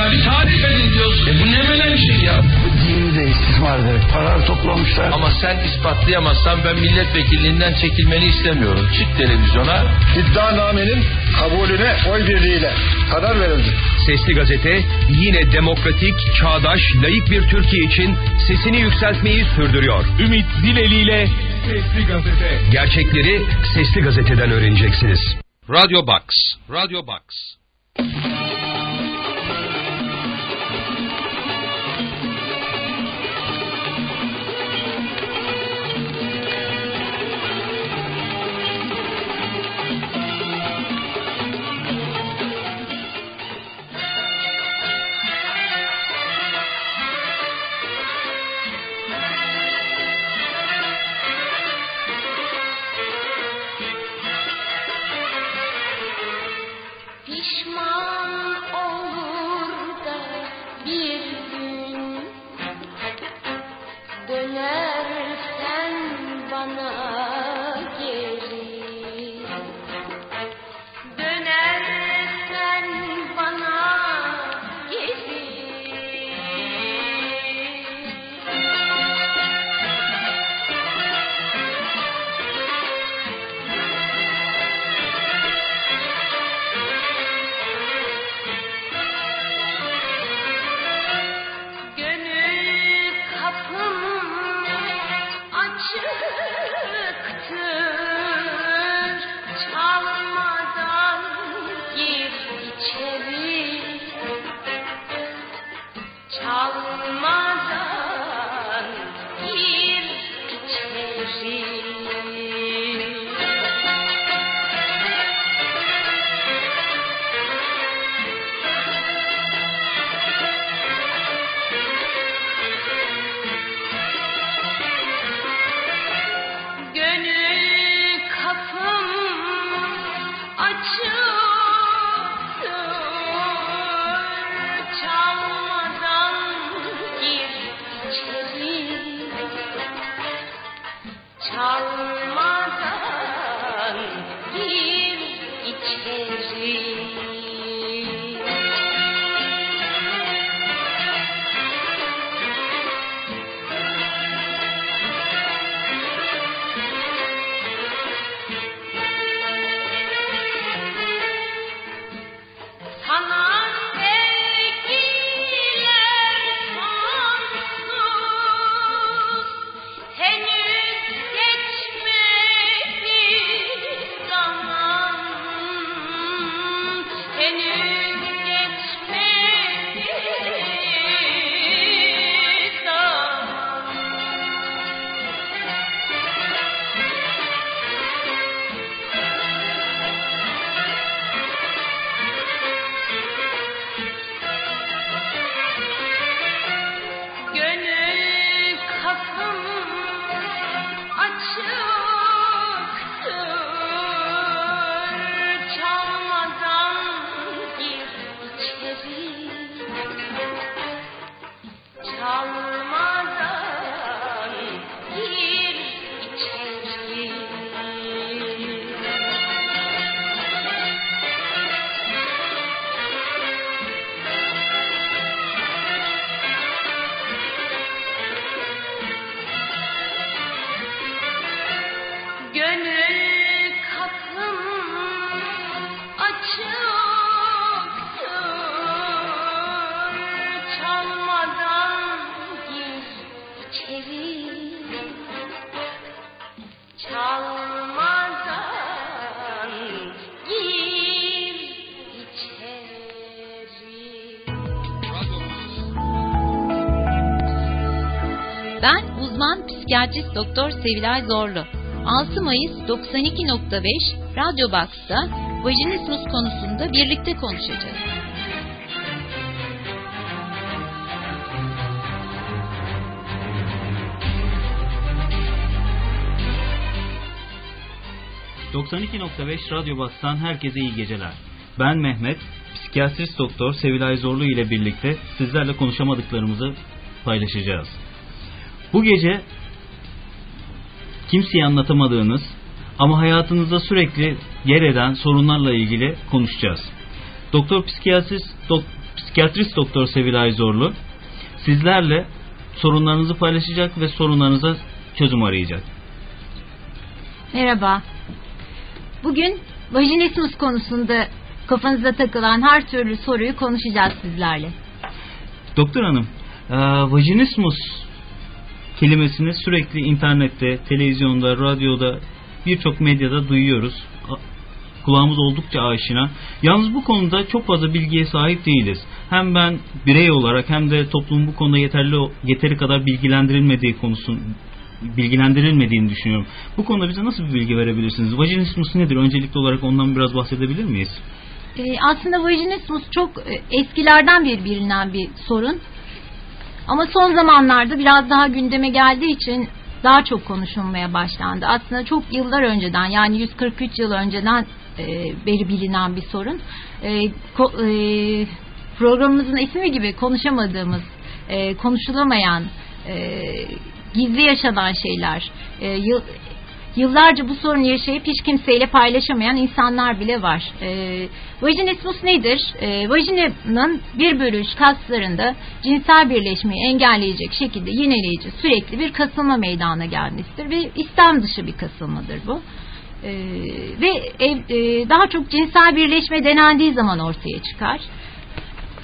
abi tarif edin diyorsun. E bu ne böyle bir şey ya? Dini de istismar ederek para toplamışlar. Ama sen ispatlayamazsan ben milletvekilliğinden çekilmeni istemiyorum. Çık televizyona. İddianamenin kabulüne oy birliğiyle karar verildi. Sesli Gazete yine demokratik, çağdaş, layık bir Türkiye için sesini yükseltmeyi sürdürüyor. Ümit Zileli ile Sesli Gazete. Gerçekleri Sesli Gazete'den öğreneceksiniz. Radyo Box. Radyo Box. Psikiyatrist doktor Sevilay Zorlu. 6 Mayıs 92.5 Radyo Box'ta vajinismus konusunda birlikte konuşacağız. ...92.5 Radyo Box'tan herkese iyi geceler. Ben Mehmet, psikiyatrist doktor Sevilay Zorlu ile birlikte sizlerle konuşamadıklarımızı paylaşacağız. Bu gece kimseye anlatamadığınız ama hayatınızda sürekli yer eden sorunlarla ilgili konuşacağız. Doktor psikiyatrist, dok, psikiyatrist doktor Sevilay Zorlu sizlerle sorunlarınızı paylaşacak ve sorunlarınıza çözüm arayacak. Merhaba. Bugün vajinismus konusunda kafanıza takılan her türlü soruyu konuşacağız sizlerle. Doktor hanım, e, vajinismus kelimesini sürekli internette, televizyonda, radyoda, birçok medyada duyuyoruz. Kulağımız oldukça aşina. Yalnız bu konuda çok fazla bilgiye sahip değiliz. Hem ben birey olarak hem de toplum bu konuda yeterli yeteri kadar bilgilendirilmediği konusun bilgilendirilmediğini düşünüyorum. Bu konuda bize nasıl bir bilgi verebilirsiniz? Vajinismus nedir? Öncelikli olarak ondan biraz bahsedebilir miyiz? Ee, aslında vajinismus çok e, eskilerden beri bilinen bir sorun. Ama son zamanlarda biraz daha gündeme geldiği için daha çok konuşulmaya başlandı. Aslında çok yıllar önceden yani 143 yıl önceden e, beri bilinen bir sorun. E, ko- e, programımızın ismi gibi konuşamadığımız, e, konuşulamayan, e, gizli yaşanan şeyler. E, Yıllarca bu sorunu yaşayıp hiç kimseyle paylaşamayan insanlar bile var. E, vajinismus nedir? E, vajinanın bir bölü üç kaslarında cinsel birleşmeyi engelleyecek şekilde yineleyici sürekli bir kasılma meydana gelmesidir ve istem dışı bir kasılmadır bu. E, ve ev, e, daha çok cinsel birleşme denendiği zaman ortaya çıkar.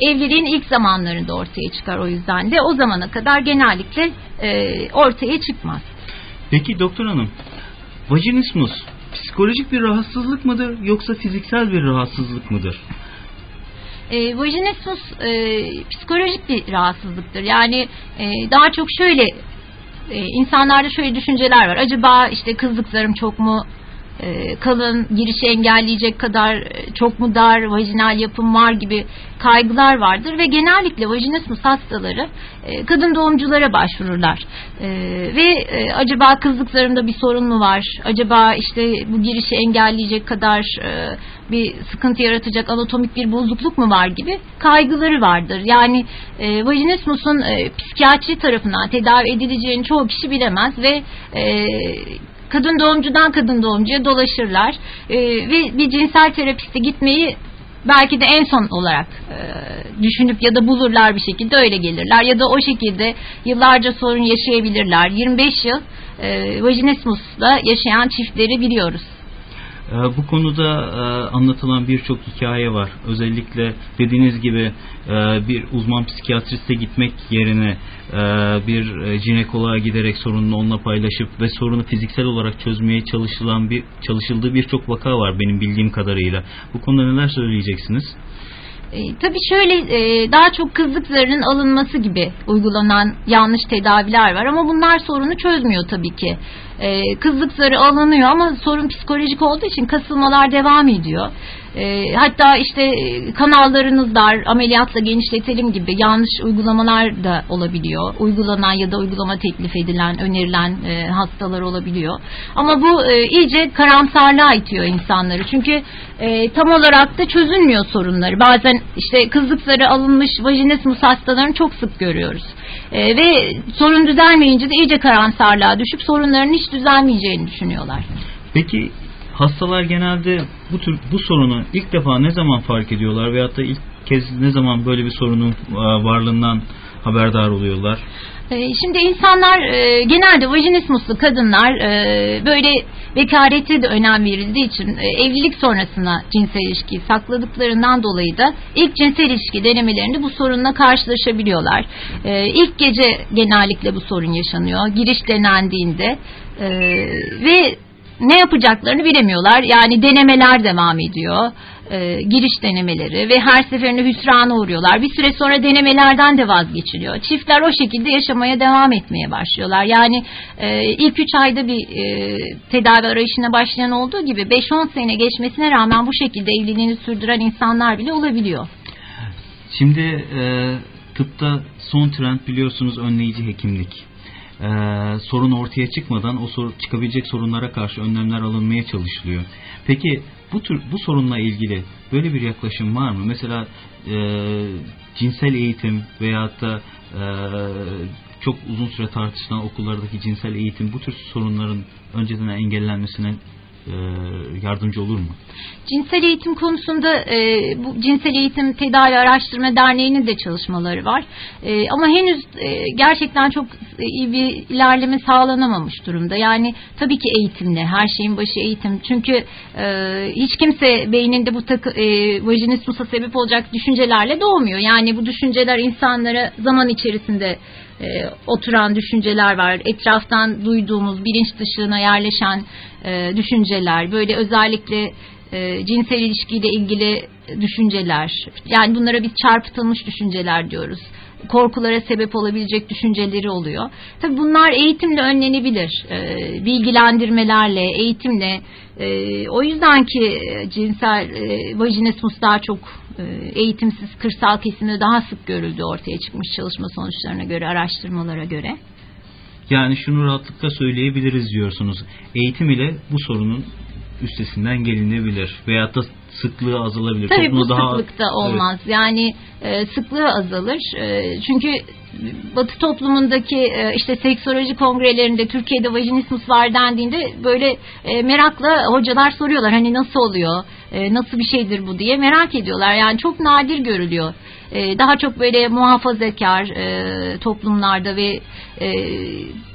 Evliliğin ilk zamanlarında ortaya çıkar o yüzden de o zamana kadar genellikle e, ortaya çıkmaz. Peki doktor hanım, vajinismus psikolojik bir rahatsızlık mıdır yoksa fiziksel bir rahatsızlık mıdır? E, vajinismus e, psikolojik bir rahatsızlıktır. Yani e, daha çok şöyle e, insanlarda şöyle düşünceler var. Acaba işte kızlıklarım çok mu e, kalın, girişi engelleyecek kadar e, çok mu dar, vajinal yapım var gibi kaygılar vardır ve genellikle vajinismus hastaları e, kadın doğumculara başvururlar. Ve acaba kızlıklarımda bir sorun mu var? Acaba işte bu girişi engelleyecek kadar bir sıkıntı yaratacak anatomik bir bozukluk mu var gibi kaygıları vardır. Yani e, vajinismusun psikiyatri tarafından tedavi edileceğini çoğu kişi bilemez ve kadın doğumcudan kadın doğumcuya dolaşırlar E, ve bir cinsel terapiste gitmeyi belki de en son olarak e, düşünüp ya da bulurlar bir şekilde öyle gelirler ya da o şekilde yıllarca sorun yaşayabilirler. 25 yıl e, vajinismusla yaşayan çiftleri biliyoruz. Ee, Bu konuda e, anlatılan birçok hikaye var. Özellikle dediğiniz gibi e, bir uzman psikiyatriste gitmek yerine e, bir jinekoloğa giderek sorununu onunla paylaşıp ve sorunu fiziksel olarak çözmeye çalışılan bir çalışıldığı birçok vaka var benim bildiğim kadarıyla. Bu konuda neler söyleyeceksiniz? E, tabii şöyle e, daha çok kızlık zarının alınması gibi uygulanan yanlış tedaviler var ama bunlar sorunu çözmüyor tabii ki. E, kızlık zarı alınıyor ama sorun psikolojik olduğu için kasılmalar devam ediyor. E, hatta işte e, kanallarınız dar, ameliyatla genişletelim gibi yanlış uygulamalar da olabiliyor. Uygulanan ya da uygulama teklif edilen, önerilen e, hastalar olabiliyor. Ama bu e, iyice karamsarlığa itiyor insanları. Çünkü tam olarak da çözülmüyor sorunları. Bazen işte kızlık zarı alınmış vajinismus hastalarını çok sık görüyoruz. Ve sorun düzelmeyince de iyice karamsarlığa düşüp sorunların hiç düzelmeyeceğini düşünüyorlar. Peki hastalar genelde bu tür bu sorunu ilk defa ne zaman fark ediyorlar veyahut da ilk kez ne zaman böyle bir sorunun e, varlığından haberdar oluyorlar? E, Şimdi insanlar e, genelde vajinismuslu kadınlar böyle bekarete de önem verildiği için evlilik sonrasına cinsel ilişkiyi sakladıklarından dolayı da ilk cinsel ilişki denemelerinde bu sorunla karşılaşabiliyorlar. İlk gece genellikle bu sorun yaşanıyor. Giriş denendiğinde ve ne yapacaklarını bilemiyorlar. Yani denemeler devam ediyor. E, giriş denemeleri ve her seferinde hüsrana uğruyorlar. Bir süre sonra denemelerden de vazgeçiliyor. Çiftler o şekilde yaşamaya devam etmeye başlıyorlar. Yani e, ilk 3 ayda bir e, tedavi arayışına başlayan olduğu gibi 5-10 sene geçmesine rağmen bu şekilde evliliğini sürdüren insanlar bile olabiliyor. Şimdi e, tıpta son trend biliyorsunuz önleyici hekimlik. E, sorun ortaya çıkmadan o sor, çıkabilecek sorunlara karşı önlemler alınmaya çalışılıyor. Peki bu tür bu sorunla ilgili böyle bir yaklaşım var mı? Mesela e, cinsel eğitim veyahut da e, çok uzun süre tartışılan okullardaki cinsel eğitim bu tür sorunların önceden engellenmesine yardımcı olur mu? Cinsel eğitim konusunda e, bu Cinsel Eğitim Tedavi Araştırma Derneği'nin de çalışmaları var. E, ama henüz e, gerçekten çok iyi bir ilerleme sağlanamamış durumda. Yani tabii ki eğitimle, her şeyin başı eğitim. Çünkü e, hiç kimse beyninde bu takı, e, vajinismusa sebep olacak düşüncelerle doğmuyor. Yani bu düşünceler insanlara zaman içerisinde e, oturan düşünceler var. Etraftan duyduğumuz bilinç dışına yerleşen e, düşünceler. Böyle özellikle e, cinsel ilişkiyle ilgili düşünceler. Yani bunlara biz çarpıtılmış düşünceler diyoruz. Korkulara sebep olabilecek düşünceleri oluyor. Tabii bunlar eğitimle önlenebilir. E, bilgilendirmelerle, eğitimle. E, o yüzden ki cinsel e, vajinismus daha çok eğitimsiz kırsal kesimde daha sık görüldü ortaya çıkmış çalışma sonuçlarına göre, araştırmalara göre. Yani şunu rahatlıkla söyleyebiliriz diyorsunuz. Eğitim ile bu sorunun üstesinden gelinebilir veyahut da sıklığı azalabilir. Tabii Toplumda bu daha- sıklıkta olmaz. Yani e, sıklığı azalır. E, çünkü Batı toplumundaki e, işte seksoloji kongrelerinde Türkiye'de vajinismus var dendiğinde böyle e, merakla hocalar soruyorlar hani nasıl oluyor, e, nasıl bir şeydir bu diye merak ediyorlar. Yani çok nadir görülüyor. E, daha çok böyle muhafazakar e, toplumlarda ve e,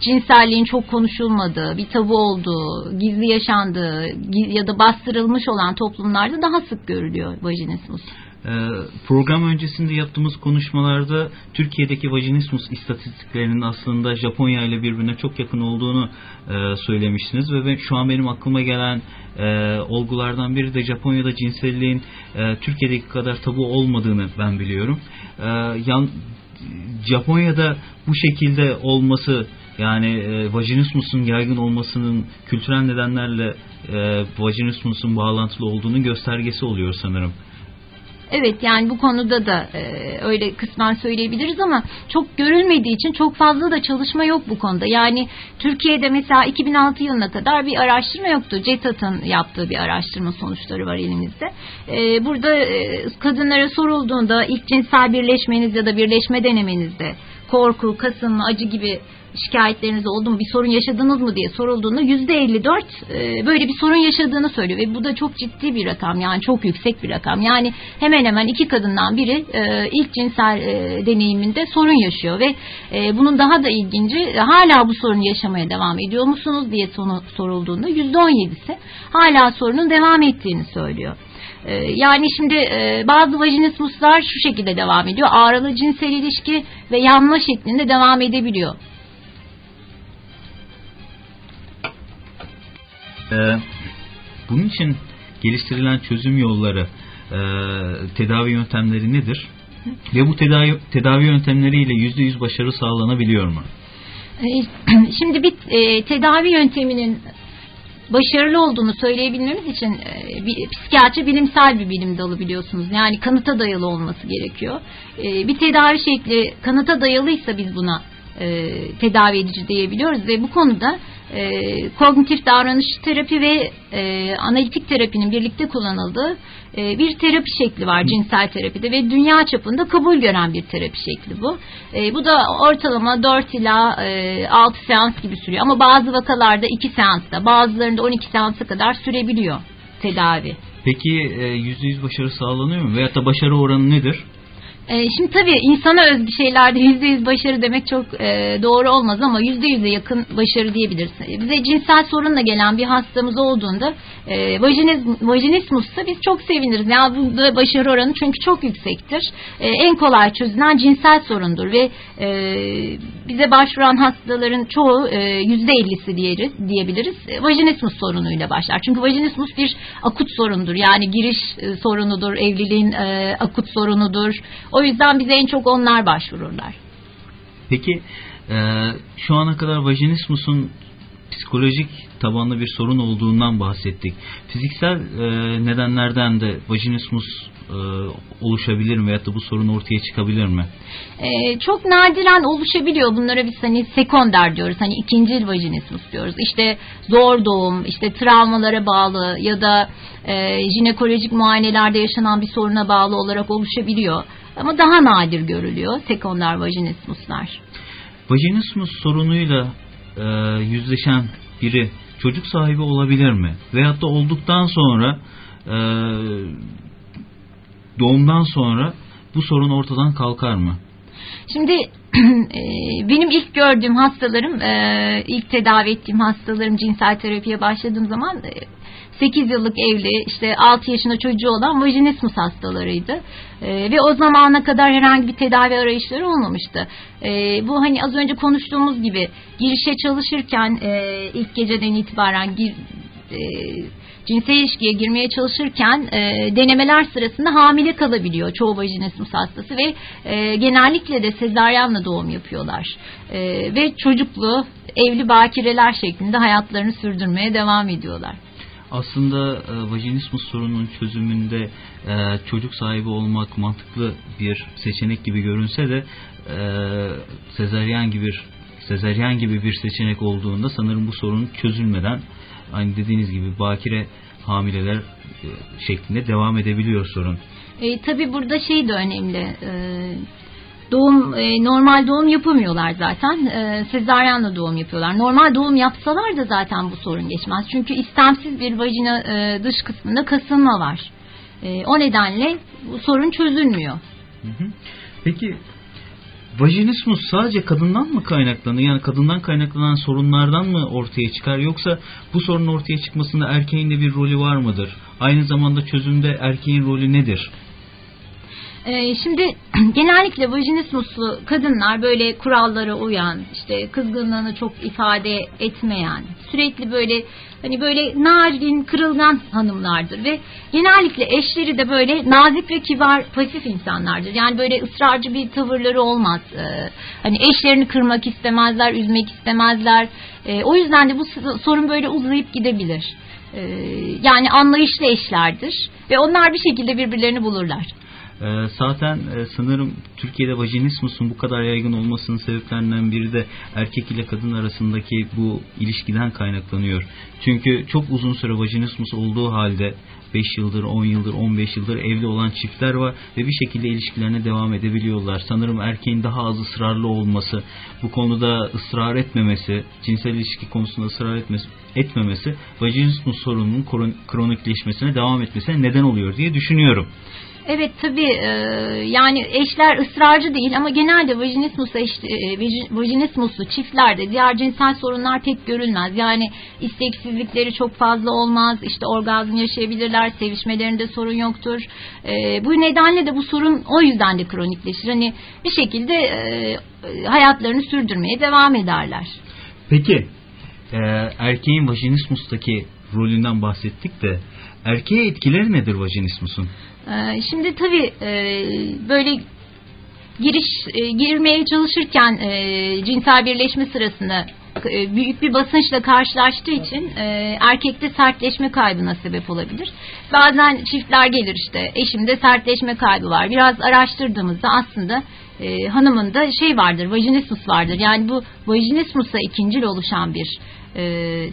cinselliğin çok konuşulmadığı, bir tabu olduğu, gizli yaşandığı ya da bastırılmış olan toplumlarda daha sık görülüyor vajinismus. Ee, program öncesinde yaptığımız konuşmalarda Türkiye'deki vajinismus istatistiklerinin aslında Japonya ile birbirine çok yakın olduğunu e, söylemiştiniz ve ben, şu an benim aklıma gelen e, olgulardan biri de Japonya'da cinselliğin e, Türkiye'deki kadar tabu olmadığını ben biliyorum. Yan, Japonya'da bu şekilde olması yani e, vajinismusun yaygın olmasının kültürel nedenlerle e, vajinismusun bağlantılı olduğunu göstergesi oluyor sanırım. Evet yani bu konuda da e, öyle kısmen söyleyebiliriz ama çok görülmediği için çok fazla da çalışma yok bu konuda. Yani Türkiye'de mesela 2006 yılına kadar bir araştırma yoktu. CETAT'ın yaptığı bir araştırma sonuçları var elimizde. E, burada e, kadınlara sorulduğunda ilk cinsel birleşmeniz ya da birleşme denemenizde korku, kasılma, acı gibi şikayetleriniz oldu mu, bir sorun yaşadınız mı diye sorulduğunda yüzde 54 e, böyle bir sorun yaşadığını söylüyor ve bu da çok ciddi bir rakam yani çok yüksek bir rakam. Yani hemen hemen iki kadından biri e, ilk cinsel e, deneyiminde sorun yaşıyor ve e, bunun daha da ilginci hala bu sorunu yaşamaya devam ediyor musunuz diye sonu sorulduğunda yüzde 17'si hala sorunun devam ettiğini söylüyor. E, Yani şimdi e, bazı vajinismuslar şu şekilde devam ediyor. Ağrılı cinsel ilişki ve yanma şeklinde devam edebiliyor. Ee, bunun için geliştirilen çözüm yolları, e, tedavi yöntemleri nedir? Ve bu tedavi, tedavi yöntemleriyle yüzde yüz başarı sağlanabiliyor mu? E, Şimdi bir e, tedavi yönteminin başarılı olduğunu söyleyebilmemiz için e, bir, psikiyatri bilimsel bir bilim dalı biliyorsunuz. Yani kanıta dayalı olması gerekiyor. E, bir tedavi şekli kanıta dayalıysa biz buna e, tedavi edici diyebiliyoruz ve bu konuda e, kognitif davranış terapi ve e, analitik terapinin birlikte kullanıldığı e, bir terapi şekli var cinsel terapide ve dünya çapında kabul gören bir terapi şekli bu. E, bu da ortalama 4 ila e, 6 seans gibi sürüyor ama bazı vakalarda 2 seansta bazılarında 12 seansa kadar sürebiliyor tedavi. Peki e, yüzde yüz başarı sağlanıyor mu? Veyahut da başarı oranı nedir? E, şimdi tabii insana özgü şeylerde yüzde yüz başarı demek çok e, doğru olmaz ama yüzde yüze yakın başarı diyebiliriz. E, Bize cinsel sorunla gelen bir hastamız olduğunda e, vajiniz, vajinismussa biz çok seviniriz. Yani bunda başarı oranı çünkü çok yüksektir. E, en kolay çözülen cinsel sorundur ve bize başvuran hastaların çoğu yüzde ellisi diyebiliriz. Vajinismus sorunuyla başlar. Çünkü vajinismus bir akut sorundur. Yani giriş sorunudur, evliliğin akut sorunudur. O yüzden bize en çok onlar başvururlar. Peki e, şu ana kadar vajinismusun psikolojik tabanlı bir sorun olduğundan bahsettik. Fiziksel e, nedenlerden de vajinismus e, oluşabilir mi veyahut da bu sorun ortaya çıkabilir mi? Ee, çok nadiren oluşabiliyor. Bunlara biz hani sekonder diyoruz. Hani ikinci vajinismus diyoruz. İşte zor doğum, işte travmalara bağlı ya da e, jinekolojik muayenelerde yaşanan bir soruna bağlı olarak oluşabiliyor. Ama daha nadir görülüyor sekonder vajinismuslar. Vajinismus sorunuyla e, yüzleşen biri çocuk sahibi olabilir mi? Veyahut da olduktan sonra e, doğumdan sonra bu sorun ortadan kalkar mı? Şimdi e, benim ilk gördüğüm hastalarım, e, ilk tedavi ettiğim hastalarım cinsel terapiye başladığım zaman e, 8 yıllık evli, işte 6 yaşında çocuğu olan vajinismus hastalarıydı. E, ve o zamana kadar herhangi bir tedavi arayışları olmamıştı. E, bu hani az önce konuştuğumuz gibi girişe çalışırken e, ilk geceden itibaren gir, e, cinsel ilişkiye girmeye çalışırken e, denemeler sırasında hamile kalabiliyor çoğu vajinismus hastası ve e, genellikle de sezaryenle doğum yapıyorlar. E, ve çocuklu, evli bakireler şeklinde hayatlarını sürdürmeye devam ediyorlar. Aslında e, vajinismus sorununun çözümünde e, çocuk sahibi olmak mantıklı bir seçenek gibi görünse de e, sezaryen gibi bir sezaryen gibi bir seçenek olduğunda sanırım bu sorun çözülmeden aynı dediğiniz gibi bakire hamileler e, şeklinde devam edebiliyor sorun. E, tabii burada şey de önemli. E, doğum e, normal doğum yapamıyorlar zaten. E, sezaryenle doğum yapıyorlar. Normal doğum yapsalar da zaten bu sorun geçmez. Çünkü istemsiz bir vajina e, dış kısmında kasılma var. E, o nedenle bu sorun çözülmüyor. Hı hı. Peki vajinismus sadece kadından mı kaynaklanıyor? Yani kadından kaynaklanan sorunlardan mı ortaya çıkar? Yoksa bu sorunun ortaya çıkmasında erkeğin de bir rolü var mıdır? Aynı zamanda çözümde erkeğin rolü nedir? Ee, şimdi genellikle vajinismuslu kadınlar böyle kurallara uyan, işte kızgınlığını çok ifade etmeyen, sürekli böyle hani böyle narin, kırılgan hanımlardır ve genellikle eşleri de böyle nazik ve kibar, pasif insanlardır. Yani böyle ısrarcı bir tavırları olmaz. Ee, hani eşlerini kırmak istemezler, üzmek istemezler. Ee, o yüzden de bu sorun böyle uzayıp gidebilir. Yani anlayışlı eşlerdir ve onlar bir şekilde birbirlerini bulurlar. Ee, zaten e, sanırım Türkiye'de vajinismusun bu kadar yaygın olmasının sebeplerinden biri de erkek ile kadın arasındaki bu ilişkiden kaynaklanıyor. Çünkü çok uzun süre vajinismus olduğu halde 5 yıldır, 10 yıldır, 15 yıldır evli olan çiftler var ve bir şekilde ilişkilerine devam edebiliyorlar. Sanırım erkeğin daha az ısrarlı olması, bu konuda ısrar etmemesi, cinsel ilişki konusunda ısrar etmesi, etmemesi vajinismus sorununun kronikleşmesine devam etmesine neden oluyor diye düşünüyorum. Evet tabi e, yani eşler ısrarcı değil ama genelde vajinismus eş, e, vajinismuslu çiftlerde diğer cinsel sorunlar pek görülmez. Yani isteksizlikleri çok fazla olmaz. işte orgazm yaşayabilirler. Sevişmelerinde sorun yoktur. E, bu nedenle de bu sorun o yüzden de kronikleşir. Hani bir şekilde e, hayatlarını sürdürmeye devam ederler. Peki e, erkeğin vajinismustaki rolünden bahsettik de erkeğe etkileri nedir vajinismusun? Ee, şimdi tabii e, böyle giriş e, girmeye çalışırken e, cinsel birleşme sırasında büyük bir basınçla karşılaştığı için erkekte sertleşme kaybına sebep olabilir. Bazen çiftler gelir işte eşimde sertleşme kaybı var. Biraz araştırdığımızda aslında e, hanımın da şey vardır vajinismus vardır. Yani bu vajinismusa ikincil oluşan bir e,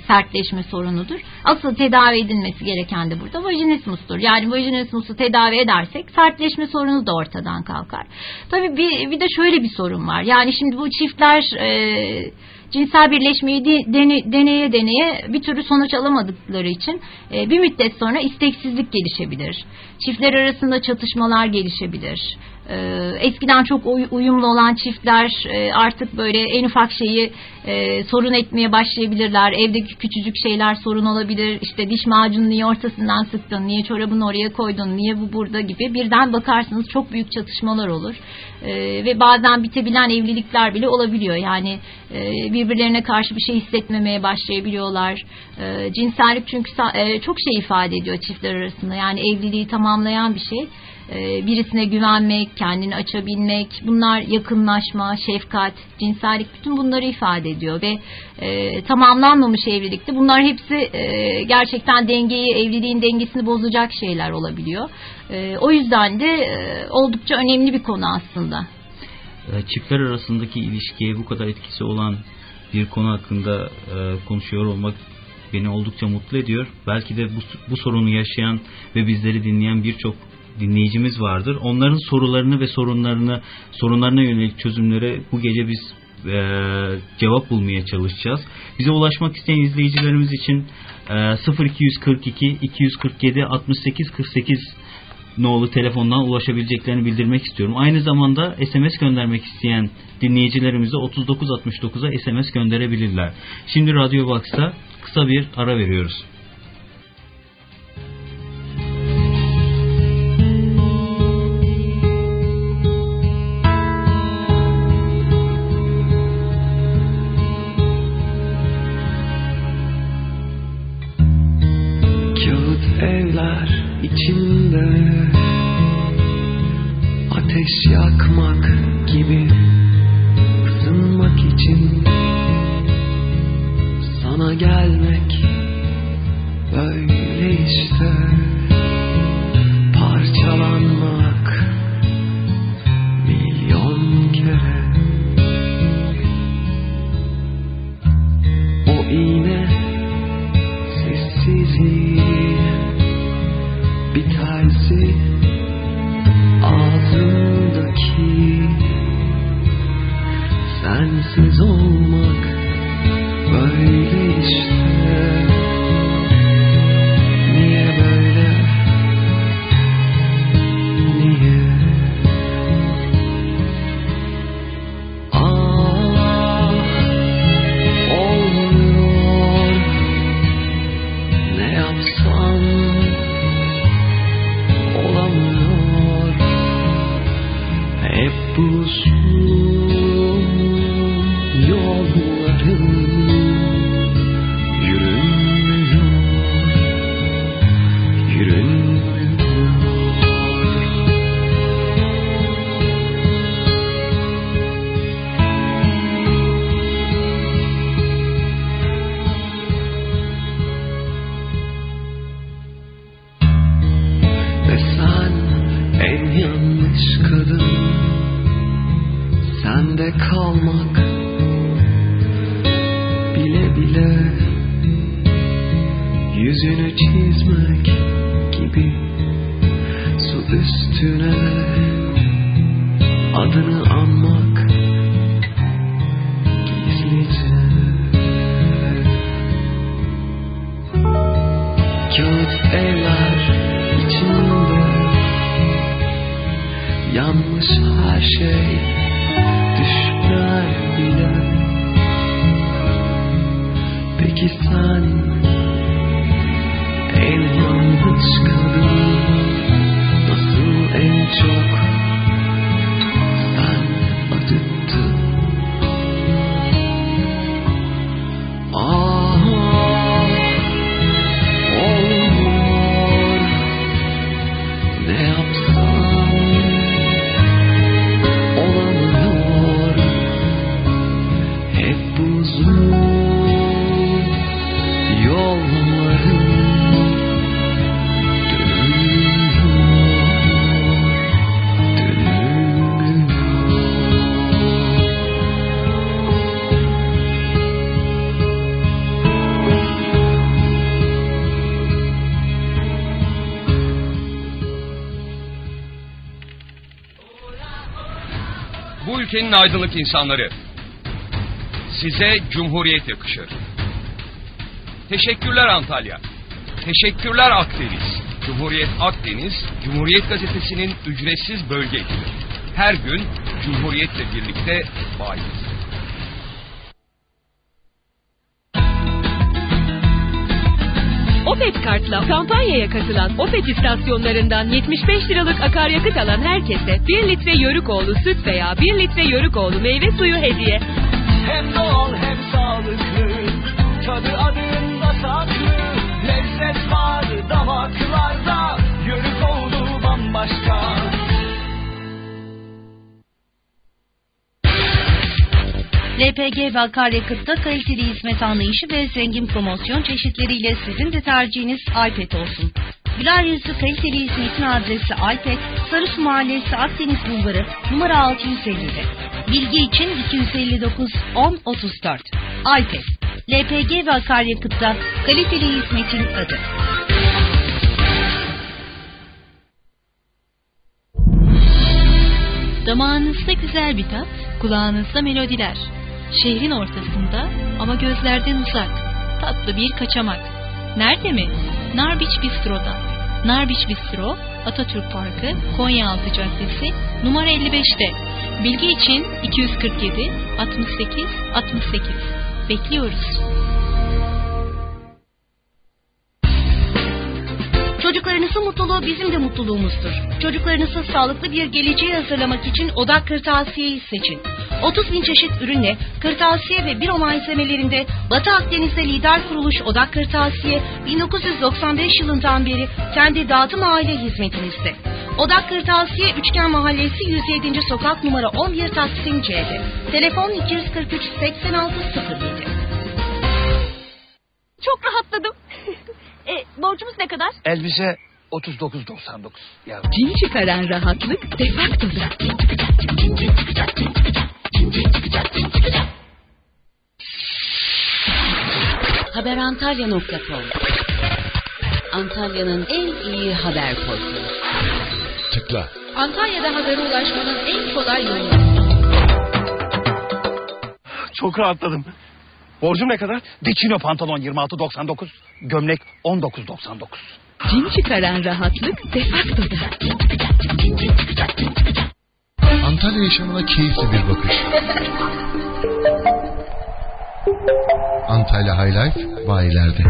sertleşme sorunudur. Asıl tedavi edilmesi gereken de burada vajinismustur. Yani vajinismusu tedavi edersek sertleşme sorunu da ortadan kalkar. Tabii bir, bir de şöyle bir sorun var. Yani şimdi bu çiftler e, cinsel birleşmeyi dene, deneye deneye bir türlü sonuç alamadıkları için e, bir müddet sonra isteksizlik gelişebilir. Çiftler arasında çatışmalar gelişebilir. Ee, eskiden çok uyumlu olan çiftler e, artık böyle en ufak şeyi e, sorun etmeye başlayabilirler. Evdeki küçücük şeyler sorun olabilir. İşte diş macunu niye ortasından sıktın, niye çorabını oraya koydun, niye bu burada gibi. Birden bakarsınız çok büyük çatışmalar olur. Ee, ve bazen bitebilen evlilikler bile olabiliyor. Yani e, birbirlerine karşı bir şey hissetmemeye başlayabiliyorlar. Ee, cinsellik çünkü çok şey ifade ediyor çiftler arasında. Yani evliliği tamamlayan bir şey. Ee, birisine güvenmek, kendini açabilmek, bunlar yakınlaşma, şefkat, cinsellik bütün bunları ifade ediyor ve e, tamamlanmamış evlilikte bunlar hepsi e, gerçekten dengeyi, evliliğin dengesini bozacak şeyler olabiliyor. E, o yüzden de e, oldukça önemli bir konu aslında. E, çiftler arasındaki ilişkiye bu kadar etkisi olan bir konu hakkında e, konuşuyor olmak beni oldukça mutlu ediyor. Belki de bu, bu sorunu yaşayan ve bizleri dinleyen birçok dinleyicimiz vardır. Onların sorularını ve sorunlarını sorunlarına yönelik çözümlere bu gece biz e, cevap bulmaya çalışacağız. Bize ulaşmak isteyen izleyicilerimiz için e, 0242 247 68 48 nolu telefondan ulaşabileceklerini bildirmek istiyorum. Aynı zamanda SMS göndermek isteyen dinleyicilerimize 3969'a SMS gönderebilirler. Şimdi Radyo Box'ta kısa bir ara veriyoruz. Yanlış her şey Düşler bile. Peki sen En yanlış kadın Nasıl en çok Sen acıttın Aydınlık insanları. Size Cumhuriyet yakışır. Teşekkürler Antalya. Teşekkürler Akdeniz. Cumhuriyet Akdeniz, Cumhuriyet Gazetesi'nin ücretsiz bölge ekibi. Her gün Cumhuriyet'le birlikte bayiz. Opet kartla kampanyaya katılan Opet istasyonlarından 75 liralık akaryakıt alan herkese 1 litre Yörükoğlu süt veya 1 litre Yörükoğlu meyve suyu hediye. Hem doğal hem sağlıklı Tadı adında saklı Lezzet var damaklarda Yörük oldu bambaşka LPG ve akaryakıtta kaliteli hizmet anlayışı ve zengin promosyon çeşitleriyle sizin de tercihiniz iPad olsun. Güler yüzlü kaliteli hizmetin adresi iPad, Sarısu Mahallesi Akdeniz Bulvarı numara 650'de. Bilgi için 259 10 34. iPad, LPG ve akaryakıtta kaliteli hizmetin adı. Damağınızda güzel bir tat, kulağınızda melodiler. Şehrin ortasında ama gözlerden uzak. Tatlı bir kaçamak. Nerede mi? Narbiç Bistro'da. Narbiç Bistro, Atatürk Parkı, Konyaaltı Caddesi, numara 55'te. Bilgi için 247 68 68. Bekliyoruz. Çocuklarınızın mutluluğu bizim de mutluluğumuzdur. Çocuklarınızı sağlıklı bir geleceğe hazırlamak için Odak Kırtasiye'yi seçin. 30 bin çeşit ürünle kırtasiye ve büro malzemelerinde Batı Akdeniz'de lider kuruluş Odak Kırtasiye 1995 yılından beri kendi dağıtım aile hizmetinizde. Odak Kırtasiye Üçgen Mahallesi 107. Sokak numara 11 Taksim C'de. Telefon 243 86 07. Çok rahatladım. e, borcumuz ne kadar? Elbise 39.99. Ya Cin çıkaran rahatlık defaktoda. Haberantalya.com Antalya'nın en iyi haber portalı. Tıkla. Antalya'da habere ulaşmanın en kolay yolu. Çok rahatladım. Borcum ne kadar? Dicino pantolon 26.99, gömlek 19.99. Cin çıkaran rahatlık defaktoda. Antalya yaşamına keyifli bir bakış. Antalya High Life bayilerde.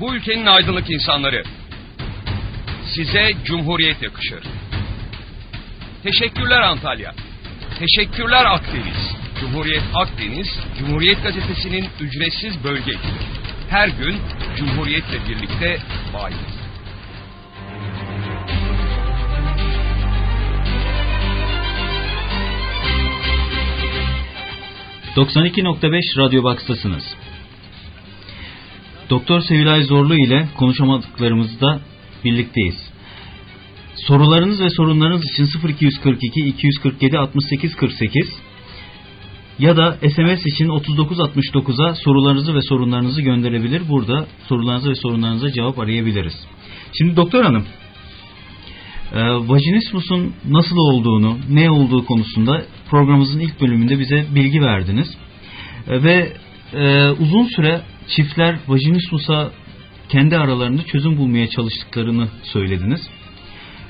Bu ülkenin aydınlık insanları. Size Cumhuriyet yakışır. Teşekkürler Antalya. Teşekkürler Akdeniz. Cumhuriyet Akdeniz, Cumhuriyet Gazetesi'nin ücretsiz bölge ekibi. Her gün Cumhuriyet'le birlikte bayılır. ...92.5 Radyo Box'tasınız. Doktor Sevilay Zorlu ile konuşamadıklarımızda birlikteyiz. Sorularınız ve sorunlarınız için 0242 247 68 48 ya da SMS için 3969'a sorularınızı ve sorunlarınızı gönderebilir. Burada sorularınızı ve sorunlarınıza cevap arayabiliriz. Şimdi doktor hanım, e, vajinismusun nasıl olduğunu, ne olduğu konusunda programımızın ilk bölümünde bize bilgi verdiniz. E, ve e, uzun süre çiftler vajinismusa kendi aralarında çözüm bulmaya çalıştıklarını söylediniz.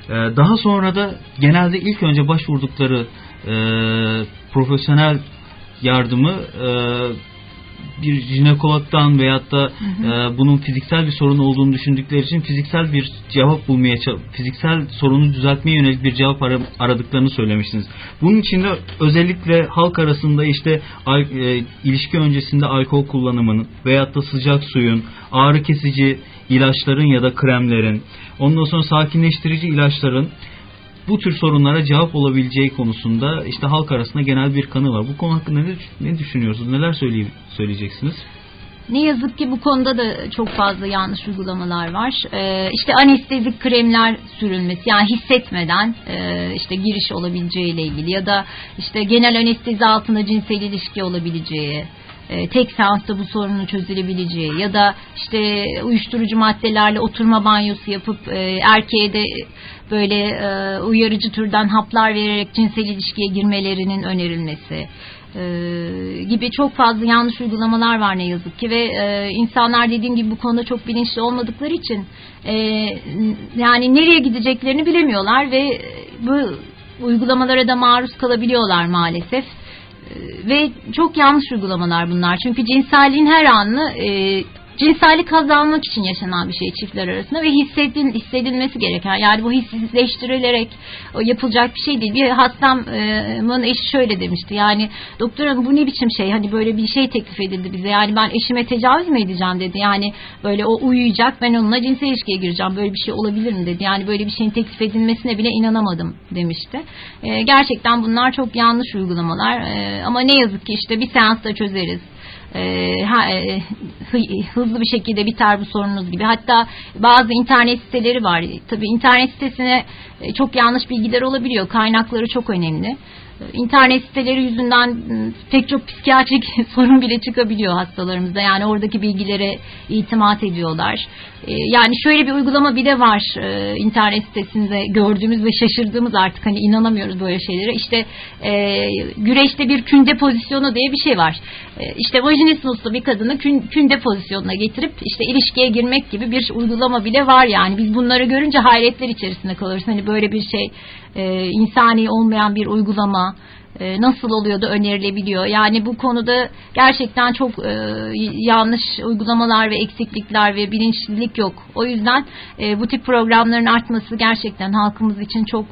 E, daha sonra da genelde ilk önce başvurdukları e, profesyonel yardımı e, bir jinekologdan veyahut da e, bunun fiziksel bir sorun olduğunu düşündükleri için fiziksel bir cevap bulmaya fiziksel sorunu düzeltmeye yönelik bir cevap ara, aradıklarını söylemiştiniz. Bunun için de özellikle halk arasında işte al, e, ilişki öncesinde alkol kullanımının veyahut da sıcak suyun, ağrı kesici ilaçların ya da kremlerin, ondan sonra sakinleştirici ilaçların bu tür sorunlara cevap olabileceği konusunda işte halk arasında genel bir kanı var. Bu konu hakkında ne, ne düşünüyorsunuz? Neler söyley söyleyeceksiniz? Ne yazık ki bu konuda da çok fazla yanlış uygulamalar var. Ee, işte anestezik kremler sürülmesi yani hissetmeden e, işte giriş olabileceğiyle ilgili ya da işte genel anestezi altında cinsel ilişki olabileceği e, tek seansta bu sorunun çözülebileceği ya da işte uyuşturucu maddelerle oturma banyosu yapıp e, erkeğe de böyle e, uyarıcı türden haplar vererek cinsel ilişkiye girmelerinin önerilmesi e, gibi çok fazla yanlış uygulamalar var ne yazık ki ve e, insanlar dediğim gibi bu konuda çok bilinçli olmadıkları için e, yani nereye gideceklerini bilemiyorlar ve bu uygulamalara da maruz kalabiliyorlar maalesef ve çok yanlış uygulamalar bunlar. Çünkü cinselliğin her anı e, cinsellik kazanmak için yaşanan bir şey çiftler arasında ve hissedin, hissedilmesi gereken yani bu hissizleştirilerek yapılacak bir şey değil. Bir hastamın eşi şöyle demişti yani doktor bu ne biçim şey? Hani böyle bir şey teklif edildi bize. Yani ben eşime tecavüz mü edeceğim? dedi. Yani böyle o uyuyacak ben onunla cinsel ilişkiye gireceğim böyle bir şey olabilir mi dedi. Yani böyle bir şeyin teklif edilmesine bile inanamadım demişti. E, gerçekten bunlar çok yanlış uygulamalar. E, ama ne yazık ki işte bir seansta çözeriz e, e, hızlı bir şekilde biter bu sorunuz gibi. Hatta bazı internet siteleri var. Tabii internet sitesine e, çok yanlış bilgiler olabiliyor. Kaynakları çok önemli. İnternet siteleri yüzünden pek çok psikiyatrik sorun bile çıkabiliyor hastalarımızda. Yani oradaki bilgilere itimat ediyorlar. Yani şöyle bir uygulama bile var internet sitesinde gördüğümüz ve şaşırdığımız artık hani inanamıyoruz böyle şeylere. İşte güreşte bir künde pozisyonu diye bir şey var. E, işte vajinismuslu bir kadını kün, künde pozisyonuna getirip işte ilişkiye girmek gibi bir uygulama bile var yani. Biz bunları görünce hayretler içerisinde kalıyoruz. Hani böyle bir şey e, insani olmayan bir uygulama e, nasıl oluyor da önerilebiliyor. Yani bu konuda gerçekten çok e, yanlış uygulamalar ve eksiklikler ve bilinçlilik yok. O yüzden e, bu tip programların artması gerçekten halkımız için çok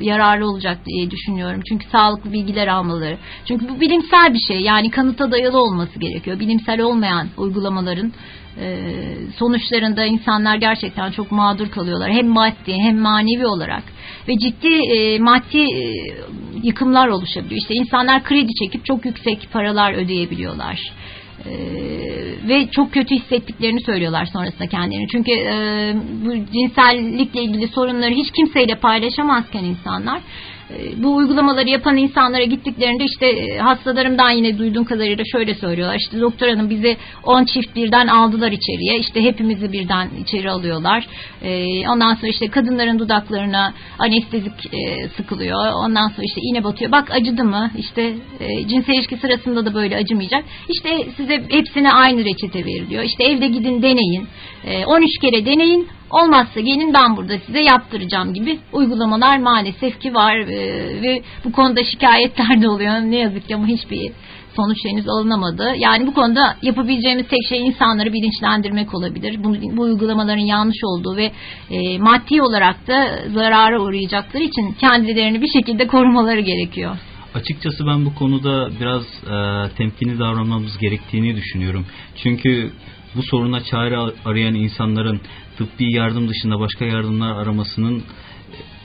yararlı olacak diye düşünüyorum. Çünkü sağlıklı bilgiler almaları. Çünkü bu bilimsel bir şey. Yani kanıta dayalı olması gerekiyor. Bilimsel olmayan uygulamaların sonuçlarında insanlar gerçekten çok mağdur kalıyorlar. Hem maddi hem manevi olarak ve ciddi e, maddi e, yıkımlar oluşabiliyor. İşte insanlar kredi çekip çok yüksek paralar ödeyebiliyorlar. E, ve çok kötü hissettiklerini söylüyorlar sonrasında kendilerini. Çünkü e, bu cinsellikle ilgili sorunları hiç kimseyle paylaşamazken insanlar e, bu uygulamaları yapan insanlara gittiklerinde işte e, hastalarımdan yine duyduğum kadarıyla şöyle söylüyorlar. İşte doktor hanım bizi 10 çift birden aldılar içeriye. İşte hepimizi birden içeri alıyorlar. E, ondan sonra işte kadınların dudaklarına anestezik sıkılıyor. Ondan sonra işte iğne batıyor. Bak acıdı mı? İşte cinsel ilişki sırasında da böyle acımayacak. İşte size hepsine aynı reçete veriliyor. İşte evde gidin deneyin. 13 kere deneyin. Olmazsa gelin ben burada size yaptıracağım gibi uygulamalar maalesef ki var ee, ve bu konuda şikayetler de oluyor. Ne yazık ki ama hiçbir sonuç henüz alınamadı. Yani bu konuda yapabileceğimiz tek şey insanları bilinçlendirmek olabilir. Bu, bu uygulamaların yanlış olduğu ve e, maddi olarak da zarara uğrayacakları için kendilerini bir şekilde korumaları gerekiyor. Açıkçası ben bu konuda biraz e, temkinli davranmamız gerektiğini düşünüyorum. Çünkü bu soruna çare arayan insanların tıbbi yardım dışında başka yardımlar aramasının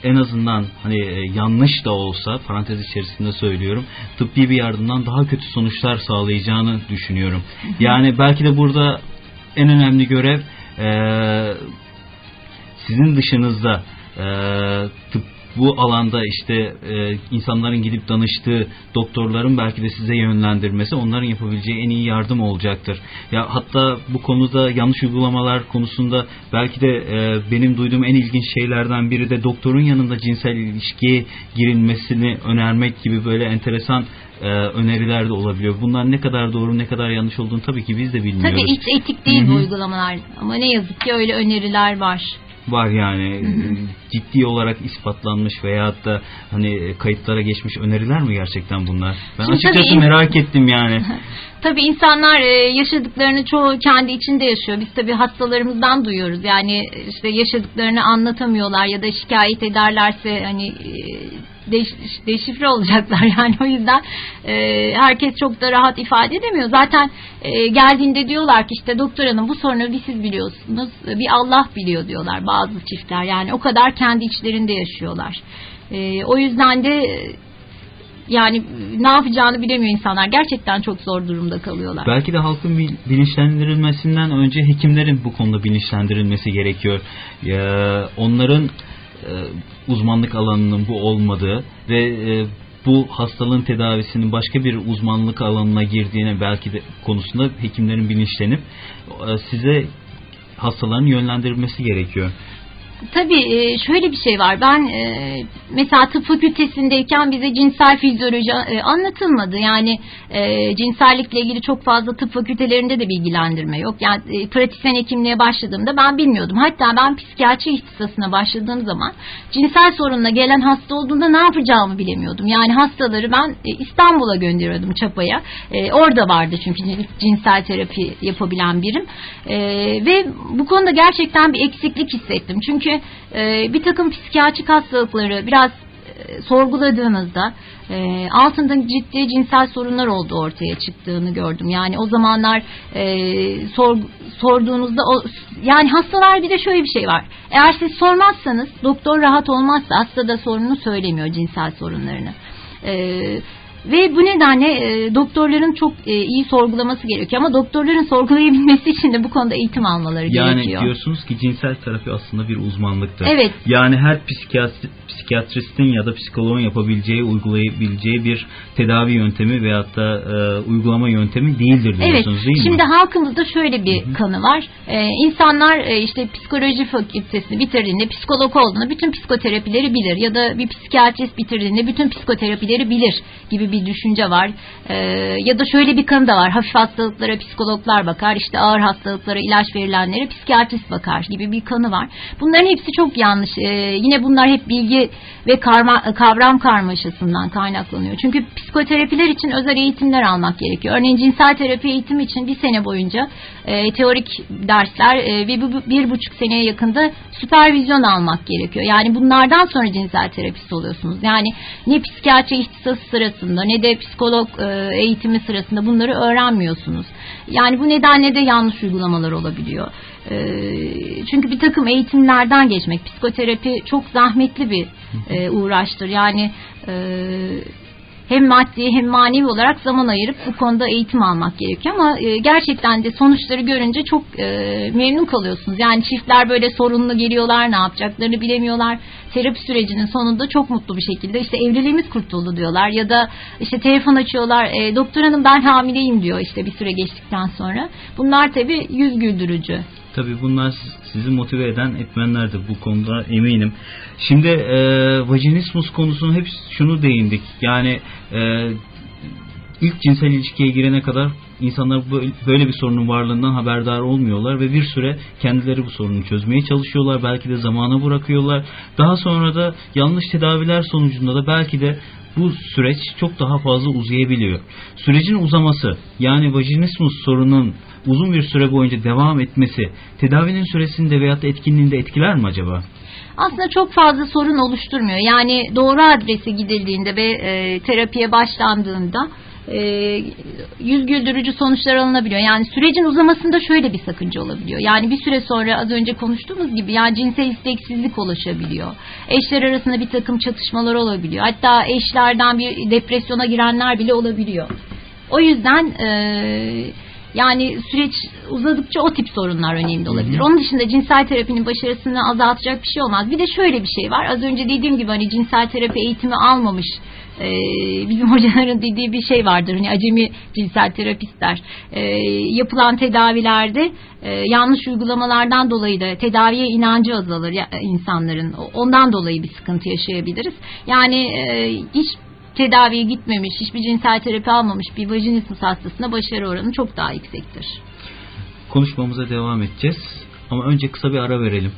en azından hani e, yanlış da olsa parantez içerisinde söylüyorum tıbbi bir yardımdan daha kötü sonuçlar sağlayacağını düşünüyorum. Yani belki de burada en önemli görev e, sizin dışınızda e, tıp bu alanda işte e, insanların gidip danıştığı doktorların belki de size yönlendirmesi onların yapabileceği en iyi yardım olacaktır. Ya hatta bu konuda yanlış uygulamalar konusunda belki de e, benim duyduğum en ilginç şeylerden biri de doktorun yanında cinsel ilişkiye girilmesini önermek gibi böyle enteresan e, öneriler de olabiliyor. Bunlar ne kadar doğru ne kadar yanlış olduğunu tabii ki biz de bilmiyoruz. Tabii hiç etik değil Hı-hı. bu uygulamalar ama ne yazık ki öyle öneriler var var yani ciddi olarak ispatlanmış veyahut da hani kayıtlara geçmiş öneriler mi gerçekten bunlar? Ben Şimdi açıkçası tabii, merak ettim yani. tabii insanlar e, yaşadıklarını çoğu kendi içinde yaşıyor. Biz tabii hastalarımızdan duyuyoruz. Yani işte yaşadıklarını anlatamıyorlar ya da şikayet ederlerse hani e, deş, deşifre olacaklar yani o yüzden e, herkes çok da rahat ifade edemiyor. Zaten e, geldiğinde diyorlar ki işte doktor hanım bu sorunu bir siz biliyorsunuz bir Allah biliyor diyorlar bazı çiftler yani o kadar kendi içlerinde yaşıyorlar. E, o yüzden de yani ne yapacağını bilemiyor insanlar. Gerçekten çok zor durumda kalıyorlar. Belki de halkın bilinçlendirilmesinden önce hekimlerin bu konuda bilinçlendirilmesi gerekiyor. Ee, onların uzmanlık alanının bu olmadığı ve e, bu hastalığın tedavisinin başka bir uzmanlık alanına girdiğine belki de konusunda hekimlerin bilinçlenip e, size hastaların yönlendirilmesi gerekiyor. Tabii e, şöyle bir şey var. Ben e, mesela tıp fakültesindeyken bize cinsel fizyoloji e, anlatılmadı. Yani cinsellikle ilgili çok fazla tıp fakültelerinde de bilgilendirme yok. Yani pratisyen hekimliğe başladığımda ben bilmiyordum. Hatta ben psikiyatri ihtisasına başladığım zaman cinsel sorunla gelen hasta olduğunda ne yapacağımı bilemiyordum. Yani hastaları ben İstanbul'a gönderiyordum çapaya. Orada vardı çünkü cinsel terapi yapabilen birim. Ve bu konuda gerçekten bir eksiklik hissettim. Çünkü çünkü e, bir takım psikiyatrik hastalıkları biraz e, sorguladığınızda e, altında ciddi cinsel sorunlar olduğu ortaya çıktığını gördüm. Yani o zamanlar e, sor, sorduğunuzda o, yani hastalar bir de şöyle bir şey var. Eğer siz sormazsanız doktor rahat olmazsa hasta da sorununu söylemiyor cinsel sorunlarını. E, Ve bu nedenle e, doktorların çok e, iyi sorgulaması gerekiyor. Ama doktorların sorgulayabilmesi için de bu konuda eğitim almaları Yani gerekiyor. diyorsunuz ki cinsel terapi aslında bir uzmanlıktır. Evet. Yani her psikiyatri, psikiyatristin ya da psikoloğun yapabileceği, uygulayabileceği bir tedavi yöntemi veyahut da e, uygulama yöntemi değildir Evet. diyorsunuz değil mi? Şimdi halkımızda şöyle bir kanı var. Ee, insanlar e, işte psikoloji fakültesini bitirdiğinde psikolog olduğunu bütün psikoterapileri bilir ya da bir psikiyatrist bitirdiğinde bütün psikoterapileri bilir gibi bir düşünce var. Ee, ya da şöyle bir kanı da var. Hafif hastalıklara psikologlar bakar, işte ağır hastalıklara ilaç verilenlere psikiyatrist bakar gibi bir kanı var. Bunların hepsi çok yanlış. Ee, yine bunlar hep bilgi ve karma, kavram karmaşasından kaynaklanıyor. Çünkü psikoterapiler için özel eğitimler almak gerekiyor. Örneğin cinsel terapi eğitimi için bir sene boyunca e, teorik dersler e, ve bu- bir buçuk seneye yakında süpervizyon almak gerekiyor. Yani bunlardan sonra cinsel terapist oluyorsunuz. Yani ne psikiyatri ihtisası sırasında ne de psikolog e, eğitimi sırasında bunları öğrenmiyorsunuz. Yani bu nedenle de yanlış uygulamalar olabiliyor. E, çünkü bir takım eğitimlerden geçmek, psikoterapi çok zahmetli bir e, uğraştır. Yani hem maddi hem manevi olarak zaman ayırıp bu konuda eğitim almak gerekiyor ama e, gerçekten de sonuçları görünce çok e, memnun kalıyorsunuz. Yani çiftler böyle sorunlu geliyorlar, ne yapacaklarını bilemiyorlar. Terapi sürecinin sonunda çok mutlu bir şekilde işte evliliğimiz kurtuldu diyorlar ya da işte telefon açıyorlar. E, doktor hanım ben hamileyim diyor işte bir süre geçtikten sonra. Bunlar tabii yüz güldürücü. Tabii bunlar siz- sizi motive eden etmenlerdir bu konuda eminim. Şimdi e, vajinismus konusunu hep şunu değindik. Yani e, ilk cinsel ilişkiye girene kadar insanlar böyle bir sorunun varlığından haberdar olmuyorlar ve bir süre kendileri bu sorunu çözmeye çalışıyorlar. Belki de zamana bırakıyorlar. Daha sonra da yanlış tedaviler sonucunda da belki de bu süreç çok daha fazla uzayabiliyor. Sürecin uzaması yani vajinismus sorunun uzun bir süre boyunca devam etmesi tedavinin süresinde veyahut etkinliğinde etkiler mi acaba? aslında çok fazla sorun oluşturmuyor. Yani doğru adrese gidildiğinde ve e, terapiye başlandığında e, yüz güldürücü sonuçlar alınabiliyor. Yani sürecin uzamasında şöyle bir sakınca olabiliyor. Yani bir süre sonra az önce konuştuğumuz gibi yani cinsel isteksizlik oluşabiliyor. Eşler arasında bir takım çatışmalar olabiliyor. Hatta eşlerden bir depresyona girenler bile olabiliyor. O yüzden e, yani süreç uzadıkça o tip sorunlar önemli olabilir. Onun dışında cinsel terapinin başarısını azaltacak bir şey olmaz. Bir de şöyle bir şey var. Az önce dediğim gibi hani cinsel terapi eğitimi almamış e, bizim hocaların dediği bir şey vardır. Hani acemi cinsel terapistler. E, yapılan tedavilerde e, yanlış uygulamalardan dolayı da tedaviye inancı azalır ya, insanların. Ondan dolayı bir sıkıntı yaşayabiliriz. Yani e, hiç tedaviye gitmemiş, hiçbir cinsel terapi almamış bir vajinismus hastasına başarı oranı çok daha yüksektir. Konuşmamıza devam edeceğiz ama önce kısa bir ara verelim.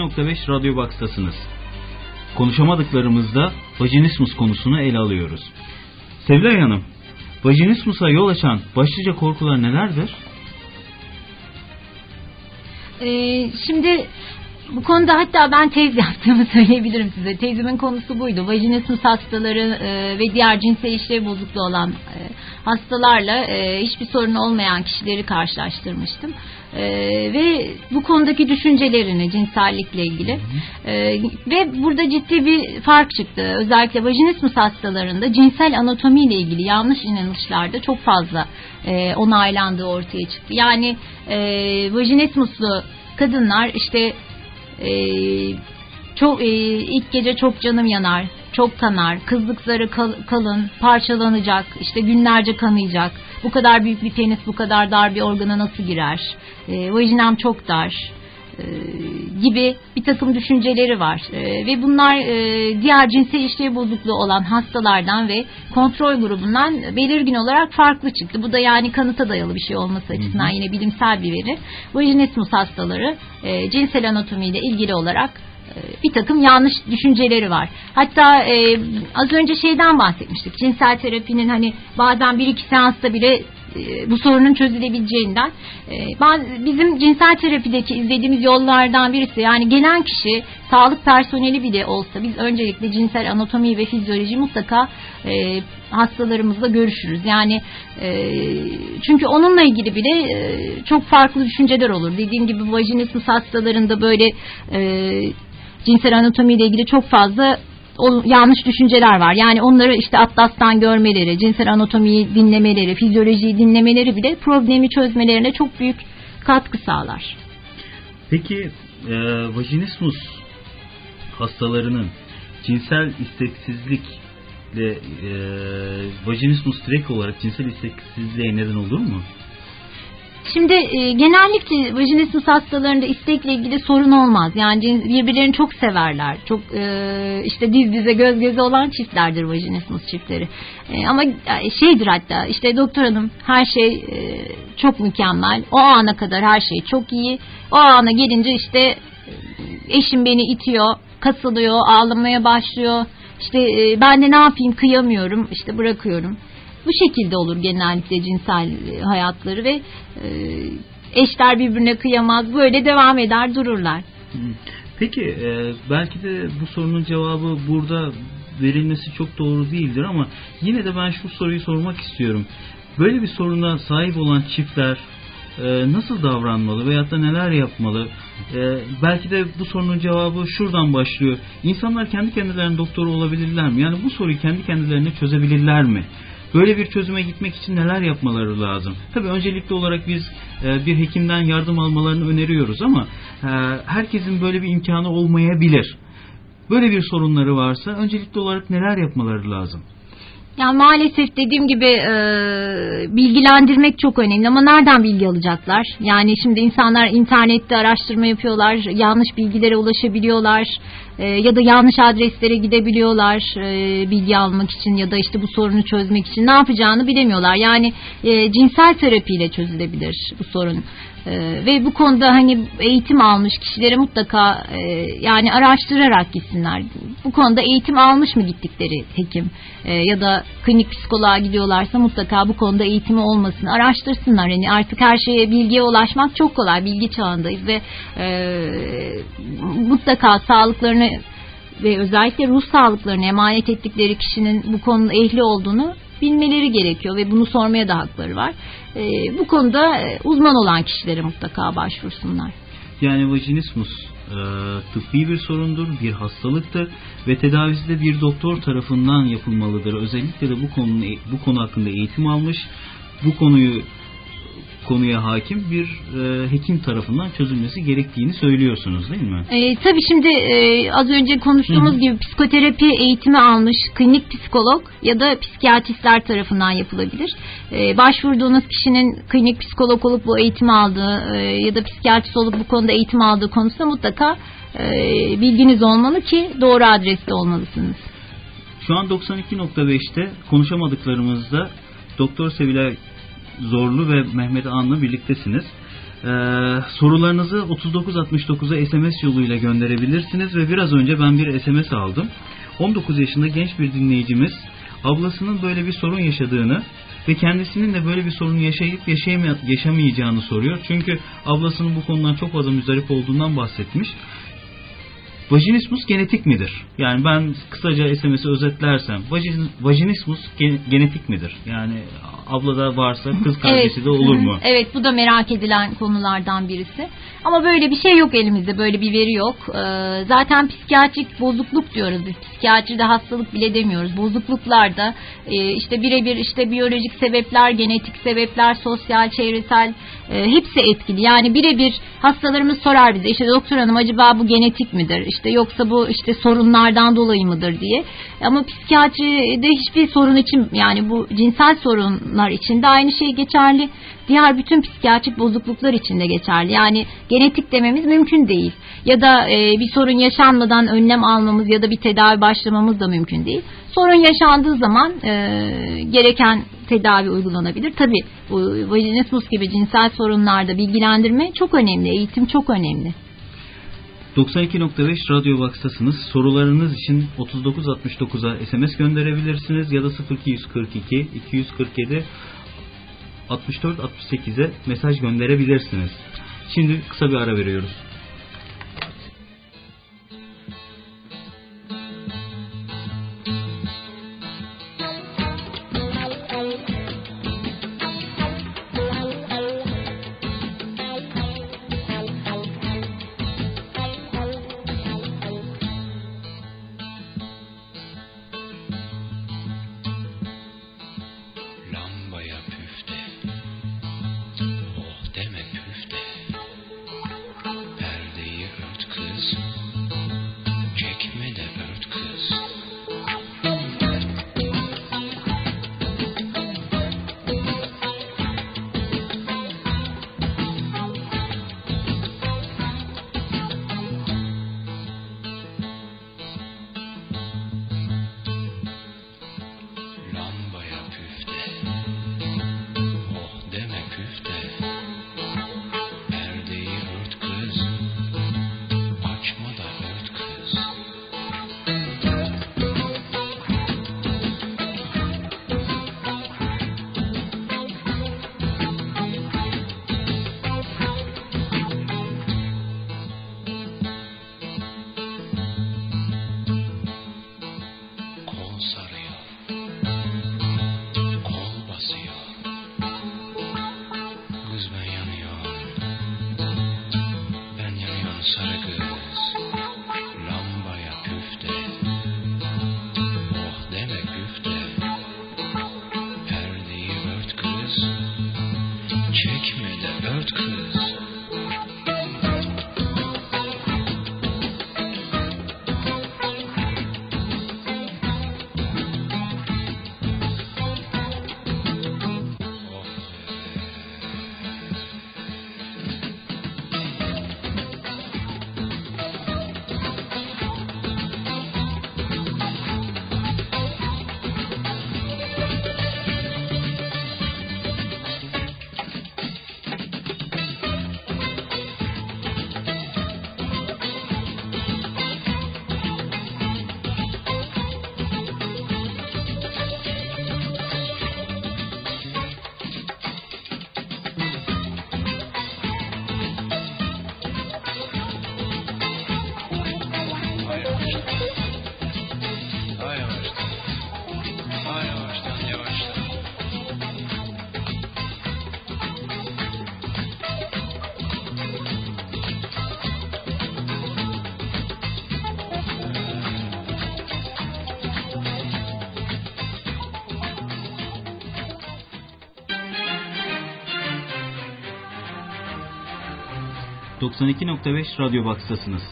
92.5 Radyo Box'tasınız. Konuşamadıklarımızda vajinismus konusunu ele alıyoruz. Sevilay Hanım, vajinismusa yol açan başlıca korkular nelerdir? Ee, şimdi bu konuda hatta ben tez yaptığımı söyleyebilirim size. Tezimin konusu buydu. Vajinismus hastaları e, ve diğer cinsel işlev bozukluğu olan e, hastalarla e, hiçbir sorun olmayan kişileri karşılaştırmıştım. E, ve bu konudaki düşüncelerini cinsellikle ilgili e, ve burada ciddi bir fark çıktı. Özellikle vajinismus hastalarında cinsel anatomiyle ilgili yanlış inanışlarda çok fazla e, onaylandığı ortaya çıktı. Yani e, vajinismuslu kadınlar işte e, çok e, ilk gece çok canım yanar, çok kanar, kızlık zarı kal, kalın, parçalanacak, işte günlerce kanayacak. Bu kadar büyük bir penis bu kadar dar bir organa nasıl girer? E, vajinam çok dar e, gibi bir takım düşünceleri var E, ve bunlar e, diğer cinsel işlev bozukluğu olan hastalardan ve kontrol grubundan belirgin olarak farklı çıktı. Bu da yani kanıta dayalı bir şey olması açısından yine bilimsel bir veri. Vajinismus hastaları e, cinsel anatomiyle ilgili olarak bir takım yanlış düşünceleri var. Hatta e, az önce şeyden bahsetmiştik. Cinsel terapinin hani bazen bir iki seansta bile e, bu sorunun çözülebileceğinden. E, bizim cinsel terapideki izlediğimiz yollardan birisi yani gelen kişi sağlık personeli bile olsa biz öncelikle cinsel anatomi ve fizyoloji mutlaka e, hastalarımızla görüşürüz. Yani e, çünkü onunla ilgili bile e, çok farklı düşünceler olur. Dediğim gibi vajinismus hastalarında böyle e, cinsel anatomiyle ilgili çok fazla o yanlış düşünceler var. Yani onları işte atlastan görmeleri, cinsel anatomiyi dinlemeleri, fizyolojiyi dinlemeleri bile problemi çözmelerine çok büyük katkı sağlar. Peki e, vajinismus hastalarının cinsel isteksizlikle e, vajinismus direkt olarak cinsel isteksizliğe neden olur mu? Şimdi e, genellikle vajinismus hastalarında istekle ilgili sorun olmaz. Yani birbirlerini çok severler. Çok e, işte diz dize göz göze olan çiftlerdir vajinismus çiftleri. E, ama e, şeydir hatta işte doktor hanım her şey e, çok mükemmel. O ana kadar her şey çok iyi. O ana gelince işte e, eşim beni itiyor, kasılıyor, ağlamaya başlıyor. İşte e, ben de ne yapayım kıyamıyorum, işte bırakıyorum. Bu şekilde olur genellikle cinsel e, hayatları ve e, eşler birbirine kıyamaz. Böyle devam eder dururlar. Peki e, belki de bu sorunun cevabı burada verilmesi çok doğru değildir ama yine de ben şu soruyu sormak istiyorum. Böyle bir soruna sahip olan çiftler e, nasıl davranmalı veyahut da neler yapmalı? E, belki de bu sorunun cevabı şuradan başlıyor. İnsanlar kendi kendilerine doktor olabilirler mi? Yani bu soruyu kendi kendilerine çözebilirler mi? Böyle bir çözüme gitmek için neler yapmaları lazım? Tabii öncelikli olarak biz e, bir hekimden yardım almalarını öneriyoruz ama e, herkesin böyle bir imkanı olmayabilir. Böyle bir sorunları varsa öncelikli olarak neler yapmaları lazım? Yani maalesef dediğim gibi e, bilgilendirmek çok önemli ama nereden bilgi alacaklar? Yani şimdi insanlar internette araştırma yapıyorlar, yanlış bilgilere ulaşabiliyorlar e, ya da yanlış adreslere gidebiliyorlar e, bilgi almak için ya da işte bu sorunu çözmek için ne yapacağını bilemiyorlar. Yani e, cinsel terapiyle çözülebilir bu sorun. Ee, ve bu konuda hani eğitim almış kişilere mutlaka e, yani araştırarak gitsinler. Bu konuda eğitim almış mı gittikleri hekim e, ya da klinik psikoloğa gidiyorlarsa mutlaka bu konuda eğitimi olmasını araştırsınlar. Yani artık her şeye bilgiye ulaşmak çok kolay. Bilgi çağındayız ve e, mutlaka sağlıklarını ve özellikle ruh sağlıklarını emanet ettikleri kişinin bu konuda ehli olduğunu bilmeleri gerekiyor ve bunu sormaya da hakları var. E, bu konuda e, uzman olan kişilere mutlaka başvursunlar. Yani vajinismus e, tıbbi bir sorundur, bir hastalıktır ve tedavisi de bir doktor tarafından yapılmalıdır. Özellikle de bu konu bu konu hakkında eğitim almış, bu konuyu konuya hakim bir e, hekim tarafından çözülmesi gerektiğini söylüyorsunuz değil mi? E, tabii şimdi e, az önce konuştuğumuz gibi psikoterapi eğitimi almış klinik psikolog ya da psikiyatristler tarafından yapılabilir. E, başvurduğunuz kişinin klinik psikolog olup bu eğitimi aldığı e, ya da psikiyatrist olup bu konuda eğitim aldığı konusunda mutlaka e, bilginiz olmalı ki doğru adreste olmalısınız. Şu an 92.5'te konuşamadıklarımızda Doktor Sevilay Zorlu ve Mehmet Anlı birliktesiniz. Ee, sorularınızı 3969'a SMS yoluyla gönderebilirsiniz ve biraz önce ben bir SMS aldım. 19 yaşında genç bir dinleyicimiz ablasının böyle bir sorun yaşadığını ve kendisinin de böyle bir sorun yaşayıp yaşamayacağını soruyor. Çünkü ablasının bu konudan çok fazla müzdarip olduğundan bahsetmiş. Vajinismus genetik midir? Yani ben kısaca SMS'i özetlersem vajin, vajinismus gen- genetik midir? Yani ablada varsa kız kardeşi de olur mu? Evet bu da merak edilen konulardan birisi. Ama böyle bir şey yok elimizde. Böyle bir veri yok. Ee, zaten psikiyatrik bozukluk diyoruz biz. Psikiyatride hastalık bile demiyoruz. Bozukluklarda e, işte birebir işte biyolojik sebepler, genetik sebepler, sosyal, çevresel e, hepsi etkili. Yani birebir hastalarımız sorar bize işte doktor hanım acaba bu genetik midir? İşte yoksa bu işte sorunlardan dolayı mıdır diye. Ama psikiyatride hiçbir sorun için yani bu cinsel sorunlar için de aynı şey geçerli. Diğer bütün psikiyatrik bozukluklar için de geçerli. Yani genetik dememiz mümkün değil. Ya da e, bir sorun yaşanmadan önlem almamız ya da bir tedavi başlamamız da mümkün değil. Sorun yaşandığı zaman e, gereken tedavi uygulanabilir. Tabi bu vajinismus gibi cinsel sorunlarda bilgilendirme çok önemli. Eğitim çok önemli. 92.5 Radyo Box'tasınız. Sorularınız için 3969'a SMS gönderebilirsiniz ya da 0242 247 64 68'e mesaj gönderebilirsiniz. Şimdi kısa bir ara veriyoruz. ...92.5 Radyo Box'tasınız.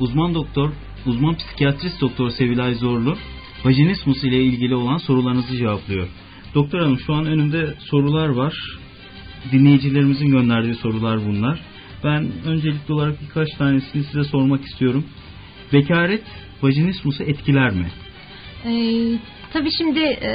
Uzman doktor, uzman psikiyatrist doktor Sevilay Zorlu... ...vajinismus ile ilgili olan sorularınızı cevaplıyor. Doktor hanım şu an önümde sorular var. Dinleyicilerimizin gönderdiği sorular bunlar. Ben öncelikli olarak birkaç tanesini size sormak istiyorum. Bekaret vajinismusu etkiler mi? Ee, Tabii şimdi e,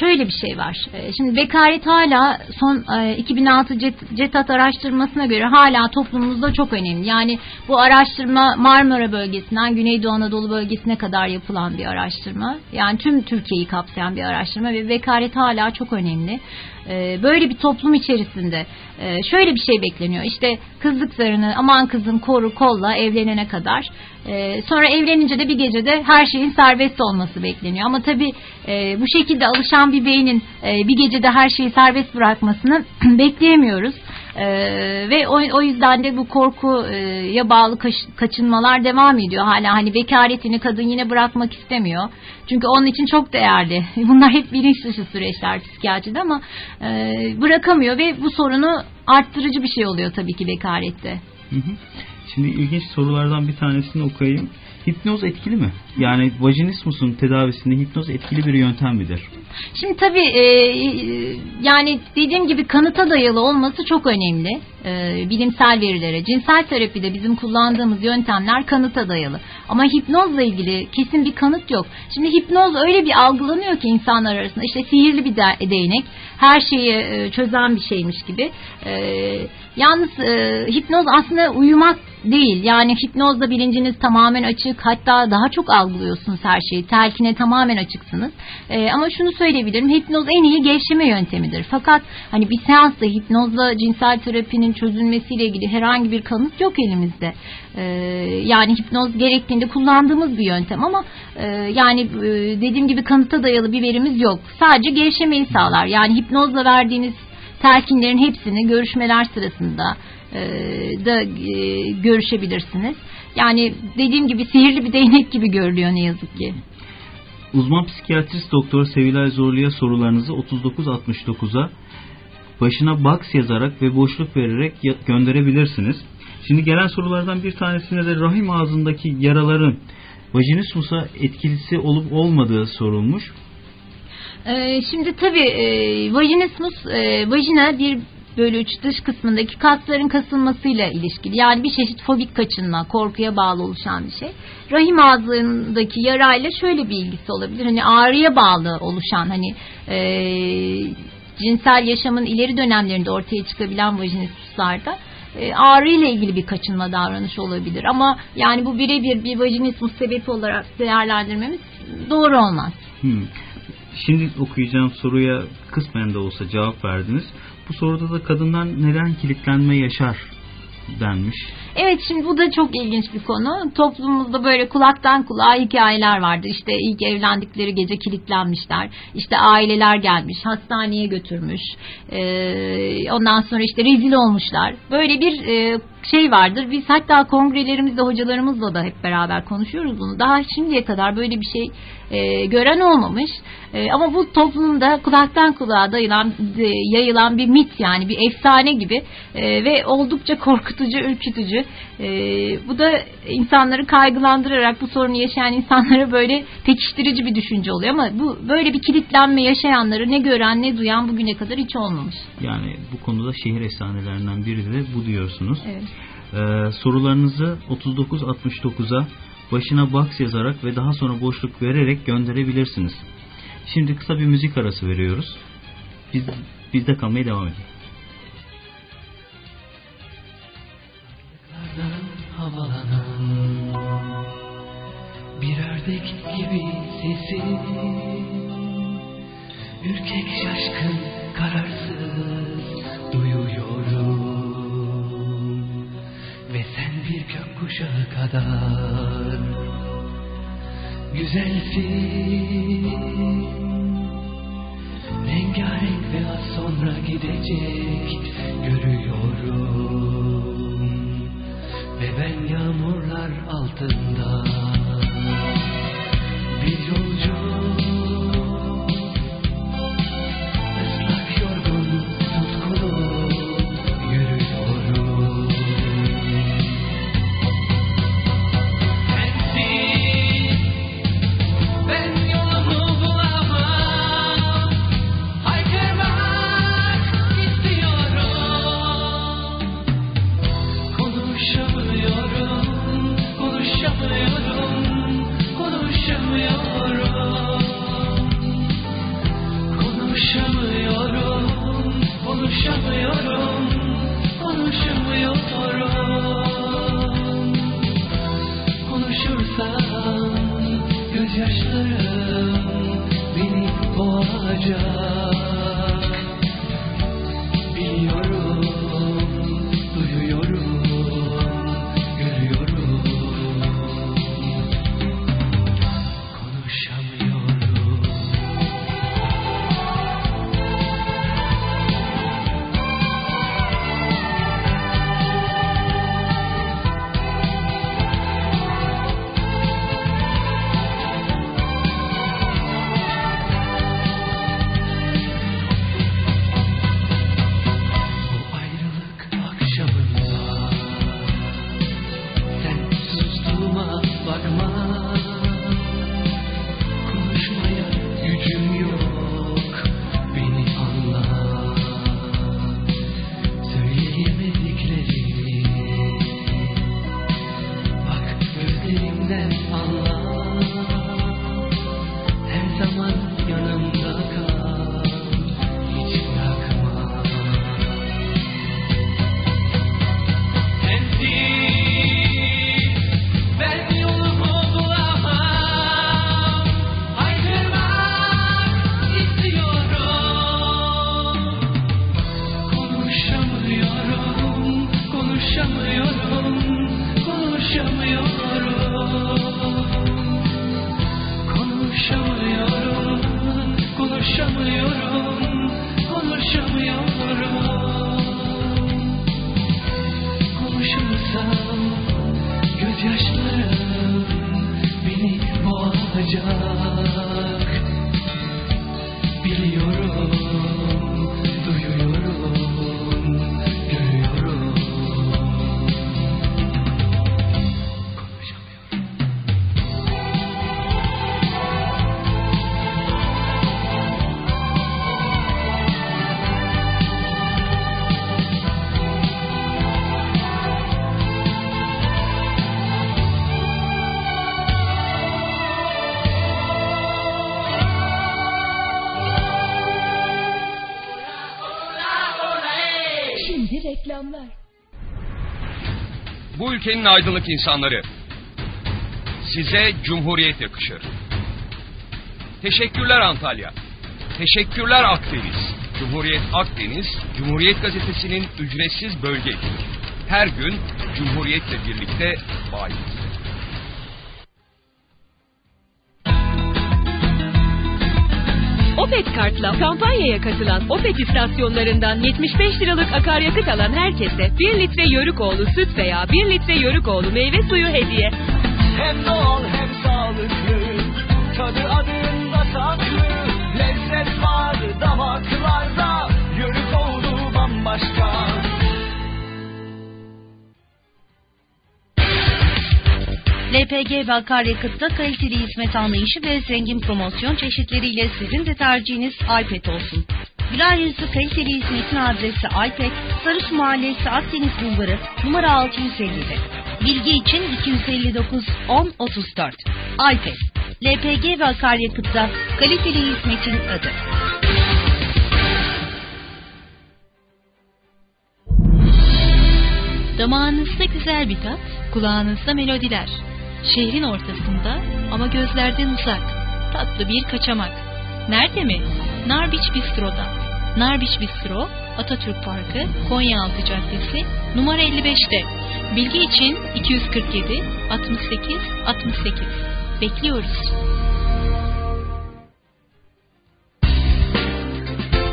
şöyle bir şey var. E, Şimdi bekaret hala son e, 2006 CET- CETAT araştırmasına göre hala toplumumuzda çok önemli. Yani bu araştırma Marmara bölgesinden Güneydoğu Anadolu bölgesine kadar yapılan bir araştırma. Yani tüm Türkiye'yi kapsayan bir araştırma ve bekaret hala çok önemli. E, Böyle bir toplum içerisinde e, şöyle bir şey bekleniyor. İşte kızlık zarını aman kızım koru kolla evlenene kadar. E, Sonra evlenince de bir gecede her şeyin serbest olması bekleniyor. Ama tabii e, bu şekilde alışan bir beynin e, bir gecede her şeyi serbest bırakmasını bekleyemiyoruz. E, ve o, o yüzden de bu korkuya bağlı kaç- kaçınmalar devam ediyor. Hala hani bekaretini kadın yine bırakmak istemiyor. Çünkü onun için çok değerli. Bunlar hep bilinç dışı süreçler psikiyatride ama e, bırakamıyor ve bu sorunu arttırıcı bir şey oluyor tabii ki bekarette. Hı hı. Şimdi ilginç sorulardan bir tanesini okuyayım. Hipnoz etkili mi? Yani vajinismusun tedavisinde hipnoz etkili bir yöntem midir? Şimdi tabii e, e, yani dediğim gibi kanıta dayalı olması çok önemli. E, bilimsel verilere. Cinsel terapide bizim kullandığımız yöntemler kanıta dayalı. Ama hipnozla ilgili kesin bir kanıt yok. Şimdi hipnoz öyle bir algılanıyor ki insanlar arasında. işte sihirli bir de- değnek. Her şeyi e, çözen bir şeymiş gibi. E, yalnız e, hipnoz aslında uyumak değil. Yani hipnozda bilinciniz tamamen açık. Hatta daha çok algılıyorsunuz her şeyi. Telkine tamamen açıksınız. Ee, ama şunu söyleyebilirim. Hipnoz en iyi gevşeme yöntemidir. Fakat hani bir seansta hipnozla cinsel terapinin çözülmesiyle ilgili herhangi bir kanıt yok elimizde. Ee, yani hipnoz gerektiğinde kullandığımız bir yöntem ama e, yani e, dediğim gibi kanıta dayalı bir verimiz yok. Sadece gevşemeyi sağlar. Yani hipnozla verdiğiniz telkinlerin hepsini görüşmeler sırasında e, da e, görüşebilirsiniz. Yani dediğim gibi sihirli bir değnek gibi görülüyor ne yazık ki. Uzman psikiyatrist doktor Sevilay Zorlu'ya sorularınızı 3969'a başına box yazarak ve boşluk vererek gönderebilirsiniz. Şimdi gelen sorulardan bir tanesine de rahim ağzındaki yaraların vajinismusa etkilisi olup olmadığı sorulmuş. Ee, şimdi tabii e, vajinismus, e, vajina bir bölü üç dış kısmındaki kasların kasılmasıyla ilişkili. Yani bir çeşit fobik kaçınma, korkuya bağlı oluşan bir şey. Rahim ağzındaki yarayla şöyle bir ilgisi olabilir. Hani ağrıya bağlı oluşan hani e, cinsel yaşamın ileri dönemlerinde ortaya çıkabilen vajinismuslarda e, ağrı ile ilgili bir kaçınma davranışı olabilir. Ama yani bu birebir bir vajinismus sebebi olarak değerlendirmemiz doğru olmaz. Hmm. Şimdi okuyacağım soruya kısmen de olsa cevap verdiniz. Bu soruda da kadınlar neden kilitlenme yaşar denmiş. Evet şimdi bu da çok ilginç bir konu. Toplumumuzda böyle kulaktan kulağa hikayeler vardır. İşte ilk evlendikleri gece kilitlenmişler. İşte aileler gelmiş, hastaneye götürmüş. Ee, ondan sonra işte rezil olmuşlar. Böyle bir e, şey vardır. Biz hatta kongrelerimizde hocalarımızla da hep beraber konuşuyoruz bunu. Daha şimdiye kadar böyle bir şey e, gören olmamış. E, ama bu toplumda kulaktan kulağa dayılan, e, yayılan bir mit yani bir efsane gibi e, ve oldukça korkutucu, ürkütücü. E, bu da insanları kaygılandırarak bu sorunu yaşayan insanlara böyle pekiştirici bir düşünce oluyor ama bu böyle bir kilitlenme yaşayanları ne gören ne duyan bugüne kadar hiç olmamış. Yani bu konuda şehir efsanelerinden biri de bu diyorsunuz. Evet. Ee, sorularınızı 3969'a başına box yazarak ve daha sonra boşluk vererek gönderebilirsiniz. Şimdi kısa bir müzik arası veriyoruz. Biz bizde kalmaya devam edin. Gözyaşlarım beni boğacak ülkenin aydınlık insanları. Size Cumhuriyet yakışır. Teşekkürler Antalya. Teşekkürler Akdeniz. Cumhuriyet Akdeniz, Cumhuriyet Gazetesi'nin ücretsiz bölge. Her gün Cumhuriyet'le birlikte bayimizde. Opet kartla kampanyaya katılan Opet istasyonlarından 75 liralık akaryakıt alan herkese 1 litre Yörükoğlu süt veya 1 litre Yörükoğlu meyve suyu hediye. Hem doğal hem sağlıklı Tadı adında saklı Lezzet var damaklarda Yörük oldu bambaşka LPG ve akaryakıtta kaliteli hizmet anlayışı ve zengin promosyon çeşitleriyle sizin de tercihiniz iPad olsun. Güler yüzlü kaliteli hizmetin adresi iPad, Sarısu Mahallesi Akdeniz Bulvarı, numara 650'de. Bilgi için 259 10 34. iPad, LPG ve akaryakıtta kaliteli hizmetin adı. Damağınızda güzel bir tat, kulağınızda melodiler. Şehrin ortasında ama gözlerden uzak. Tatlı bir kaçamak. Nerede mi? Narbiç Bistro'da. Narbiç Bistro, Atatürk Parkı, Konyaaltı Caddesi, numara 55'te. Bilgi için 247 68 68. Bekliyoruz.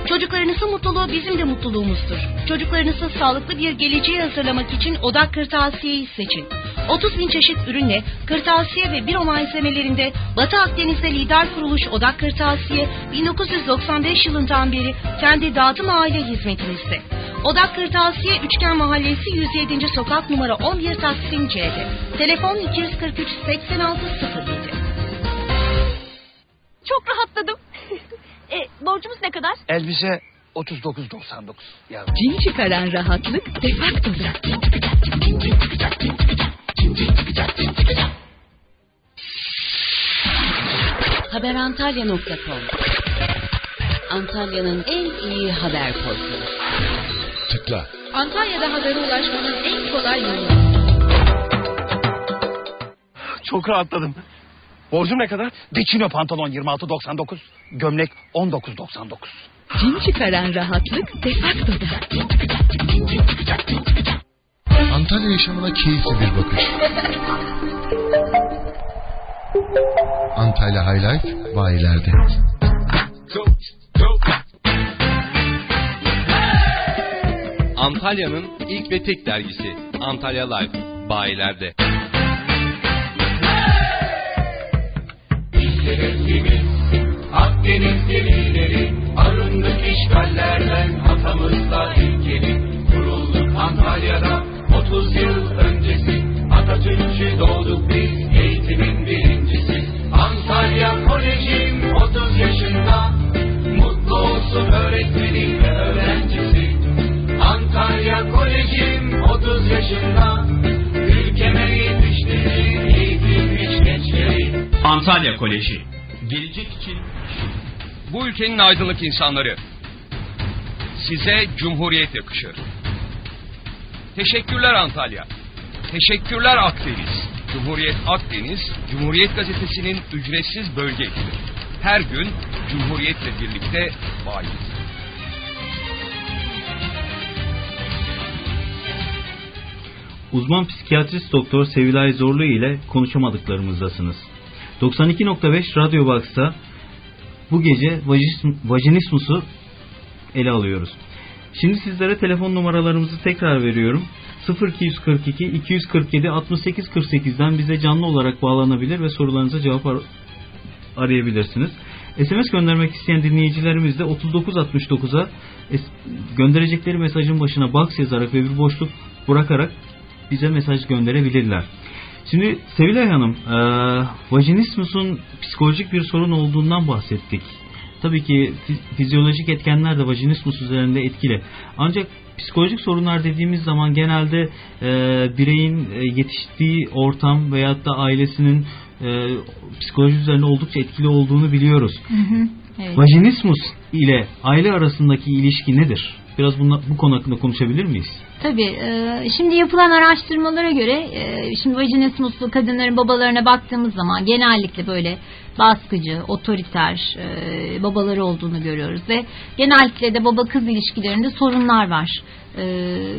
Çocuklarınızın mutluluğu bizim de mutluluğumuzdur. Çocuklarınızı sağlıklı bir geleceğe hazırlamak için Odak Kırtasiye'yi seçin. 30 bin çeşit ürünle kırtasiye ve biro malzemelerinde Batı Akdeniz'de lider kuruluş Odak Kırtasiye 1995 yılından beri kendi dağıtım aile hizmetinizde. Odak Kırtasiye Üçgen Mahallesi 107. Sokak numara 11 Taksim C'de. Telefon 243 86 07. Çok rahatladım. e, borcumuz ne kadar? Elbise 39.99 yavrum. Cin çıkaran rahatlık defaktoda. Haberantalya.com Antalya'nın en iyi haber portalı. Tıkla. Antalya'da habere ulaşmanın en kolay yolu. Çok rahatladım. Borcum ne kadar? Decino pantolon 26.99, gömlek 19.99. Cin çıkaran rahatlık defaktoda. Antalya yaşamına keyifli bir bakış. Antalya Highlife bayilerde. Antalya'nın ilk ve tek dergisi Antalya Life bayilerde. Akdeniz gemileri arındık işgallerden hatamızla ilgili kurulduk Antalya'da 30 yıl öncesi Atatürkçü doğduk biz eğitimin birincisi Antalya Kolejim 30 yaşında mutlu olsun öğretmeni ve öğrencisi Antalya Kolejim 30 yaşında ülkeme yetiştirdi eğitim Antalya Koleji. Gelecek için Bu ülkenin aydınlık insanları. Size Cumhuriyet yakışır. Teşekkürler Antalya. Teşekkürler Akdeniz. Cumhuriyet Akdeniz, Cumhuriyet Gazetesi'nin ücretsiz bölge ekibi. Her gün Cumhuriyet'le birlikte bayiz. Uzman psikiyatrist doktor Sevilay Zorlu ile konuşamadıklarımızdasınız. 92.5 Radyo Box'ta bu gece vajinismusu ele alıyoruz. Şimdi sizlere telefon numaralarımızı tekrar veriyorum. 0242 247 68 48'den bize canlı olarak bağlanabilir ve sorularınıza cevap ar- arayabilirsiniz. SMS göndermek isteyen dinleyicilerimiz de 3969'a es- gönderecekleri mesajın başına box yazarak ve bir boşluk bırakarak bize mesaj gönderebilirler. Şimdi Sevilay Hanım, e, vajinismusun psikolojik bir sorun olduğundan bahsettik. Tabii ki fi- fizyolojik etkenler de vajinismus üzerinde etkili. Ancak psikolojik sorunlar dediğimiz zaman genelde e, bireyin e, yetiştiği ortam veyahut da ailesinin e, psikoloji üzerine oldukça etkili olduğunu biliyoruz. Hı hı. Evet. Vajinismus ile aile arasındaki ilişki nedir? Biraz bunla, bu konu hakkında konuşabilir miyiz? Tabii. e, Şimdi yapılan araştırmalara göre e, şimdi vajinismuslu kadınların babalarına baktığımız zaman genellikle böyle baskıcı, otoriter e, babaları olduğunu görüyoruz ve genellikle de baba kız ilişkilerinde sorunlar var. E,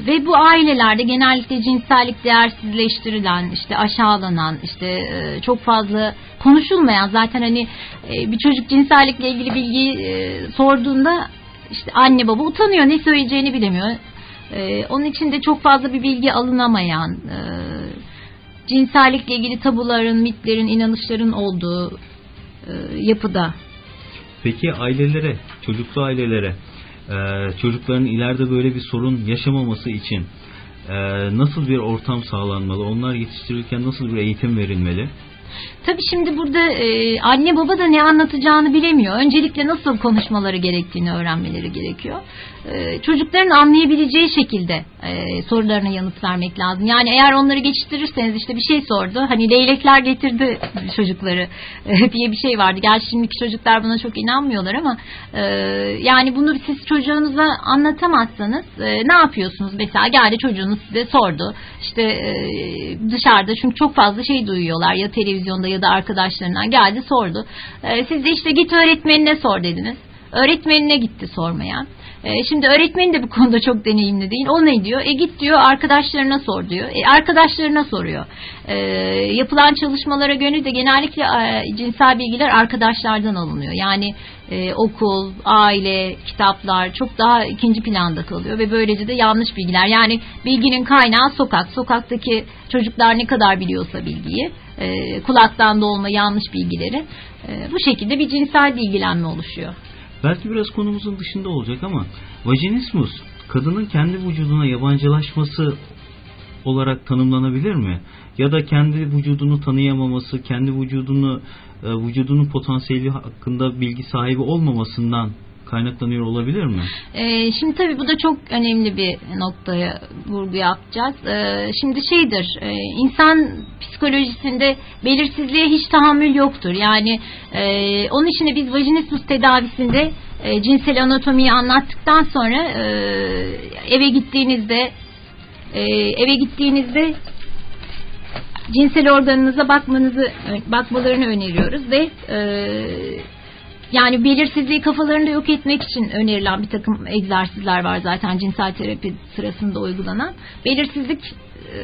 ve bu ailelerde genellikle cinsellik değersizleştirilen, işte aşağılanan, işte e, çok fazla konuşulmayan zaten hani e, bir çocuk cinsellikle ilgili bilgiyi e, sorduğunda işte anne baba utanıyor ne söyleyeceğini bilemiyor. Ee, onun için de çok fazla bir bilgi alınamayan, e, cinsellikle ilgili tabuların, mitlerin, inanışların olduğu e, yapıda. Peki ailelere, çocuklu ailelere e, çocukların ileride böyle bir sorun yaşamaması için e, nasıl bir ortam sağlanmalı? Onlar yetiştirirken nasıl bir eğitim verilmeli? Tabii şimdi burada e, anne baba da ne anlatacağını bilemiyor. Öncelikle nasıl konuşmaları gerektiğini öğrenmeleri gerekiyor. E, çocukların anlayabileceği şekilde e, sorularına yanıt vermek lazım. Yani eğer onları geçiştirirseniz işte bir şey sordu. Hani leylekler getirdi çocukları e, diye bir şey vardı. Gerçi şimdiki çocuklar buna çok inanmıyorlar ama e, yani bunu siz çocuğunuza anlatamazsanız e, ne yapıyorsunuz? Mesela geldi çocuğunuz size sordu. İşte e, dışarıda çünkü çok fazla şey duyuyorlar ya televizyonda ya da arkadaşlarından geldi sordu. E, siz de işte git öğretmenine sor dediniz. Öğretmenine gitti sormaya. E, şimdi öğretmeni de bu konuda çok deneyimli değil. O ne diyor? E git diyor arkadaşlarına sor diyor. E, arkadaşlarına soruyor. E, yapılan çalışmalara göre de genellikle e, cinsel bilgiler arkadaşlardan alınıyor. Yani e, okul, aile, kitaplar çok daha ikinci planda kalıyor ve böylece de yanlış bilgiler. Yani bilginin kaynağı sokak. Sokaktaki çocuklar ne kadar biliyorsa bilgiyi, e, kulaktan dolma yanlış bilgileri e, bu şekilde bir cinsel bilgilenme oluşuyor. Belki biraz konumuzun dışında olacak ama vajinismus kadının kendi vücuduna yabancılaşması olarak tanımlanabilir mi? Ya da kendi vücudunu tanıyamaması, kendi vücudunu e, vücudunun potansiyeli hakkında bilgi sahibi olmamasından kaynaklanıyor olabilir mi? Ee, şimdi tabii bu da çok önemli bir noktaya vurgu yapacağız. Ee, şimdi şeydir, e, insan psikolojisinde belirsizliğe hiç tahammül yoktur. Yani e, onun için de biz vajinismus tedavisinde e, cinsel anatomiyi anlattıktan sonra e, eve gittiğinizde e, eve gittiğinizde cinsel organınıza bakmanızı bakmalarını öneriyoruz ve e, yani belirsizliği kafalarında yok etmek için önerilen bir takım egzersizler var zaten cinsel terapi sırasında uygulanan. Belirsizlik e,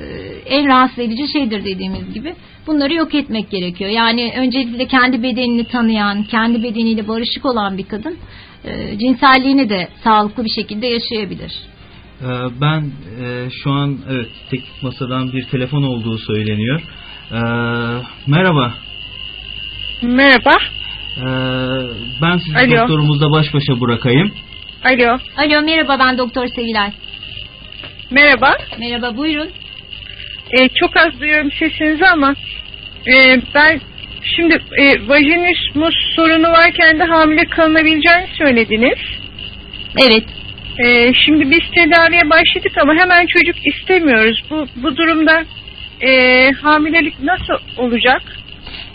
en rahatsız edici şeydir dediğimiz gibi. Bunları yok etmek gerekiyor. Yani öncelikle kendi bedenini tanıyan, kendi bedeniyle barışık olan bir kadın e, cinselliğini de sağlıklı bir şekilde yaşayabilir. Ee, Ben e, şu an evet teknik masadan bir telefon olduğu söyleniyor. Merhaba. Merhaba. Ee, Ben sizi Alo. doktorumuzla baş başa bırakayım. Alo. Alo merhaba ben Doktor Sevilay. Merhaba. Merhaba buyurun. Ee, çok az duyuyorum sesinizi ama e, ben şimdi e, vajinismus sorunu varken de hamile kalınabileceğini söylediniz. Evet. Ee, şimdi biz tedaviye başladık ama hemen çocuk istemiyoruz. Bu, bu durumda e, hamilelik nasıl olacak?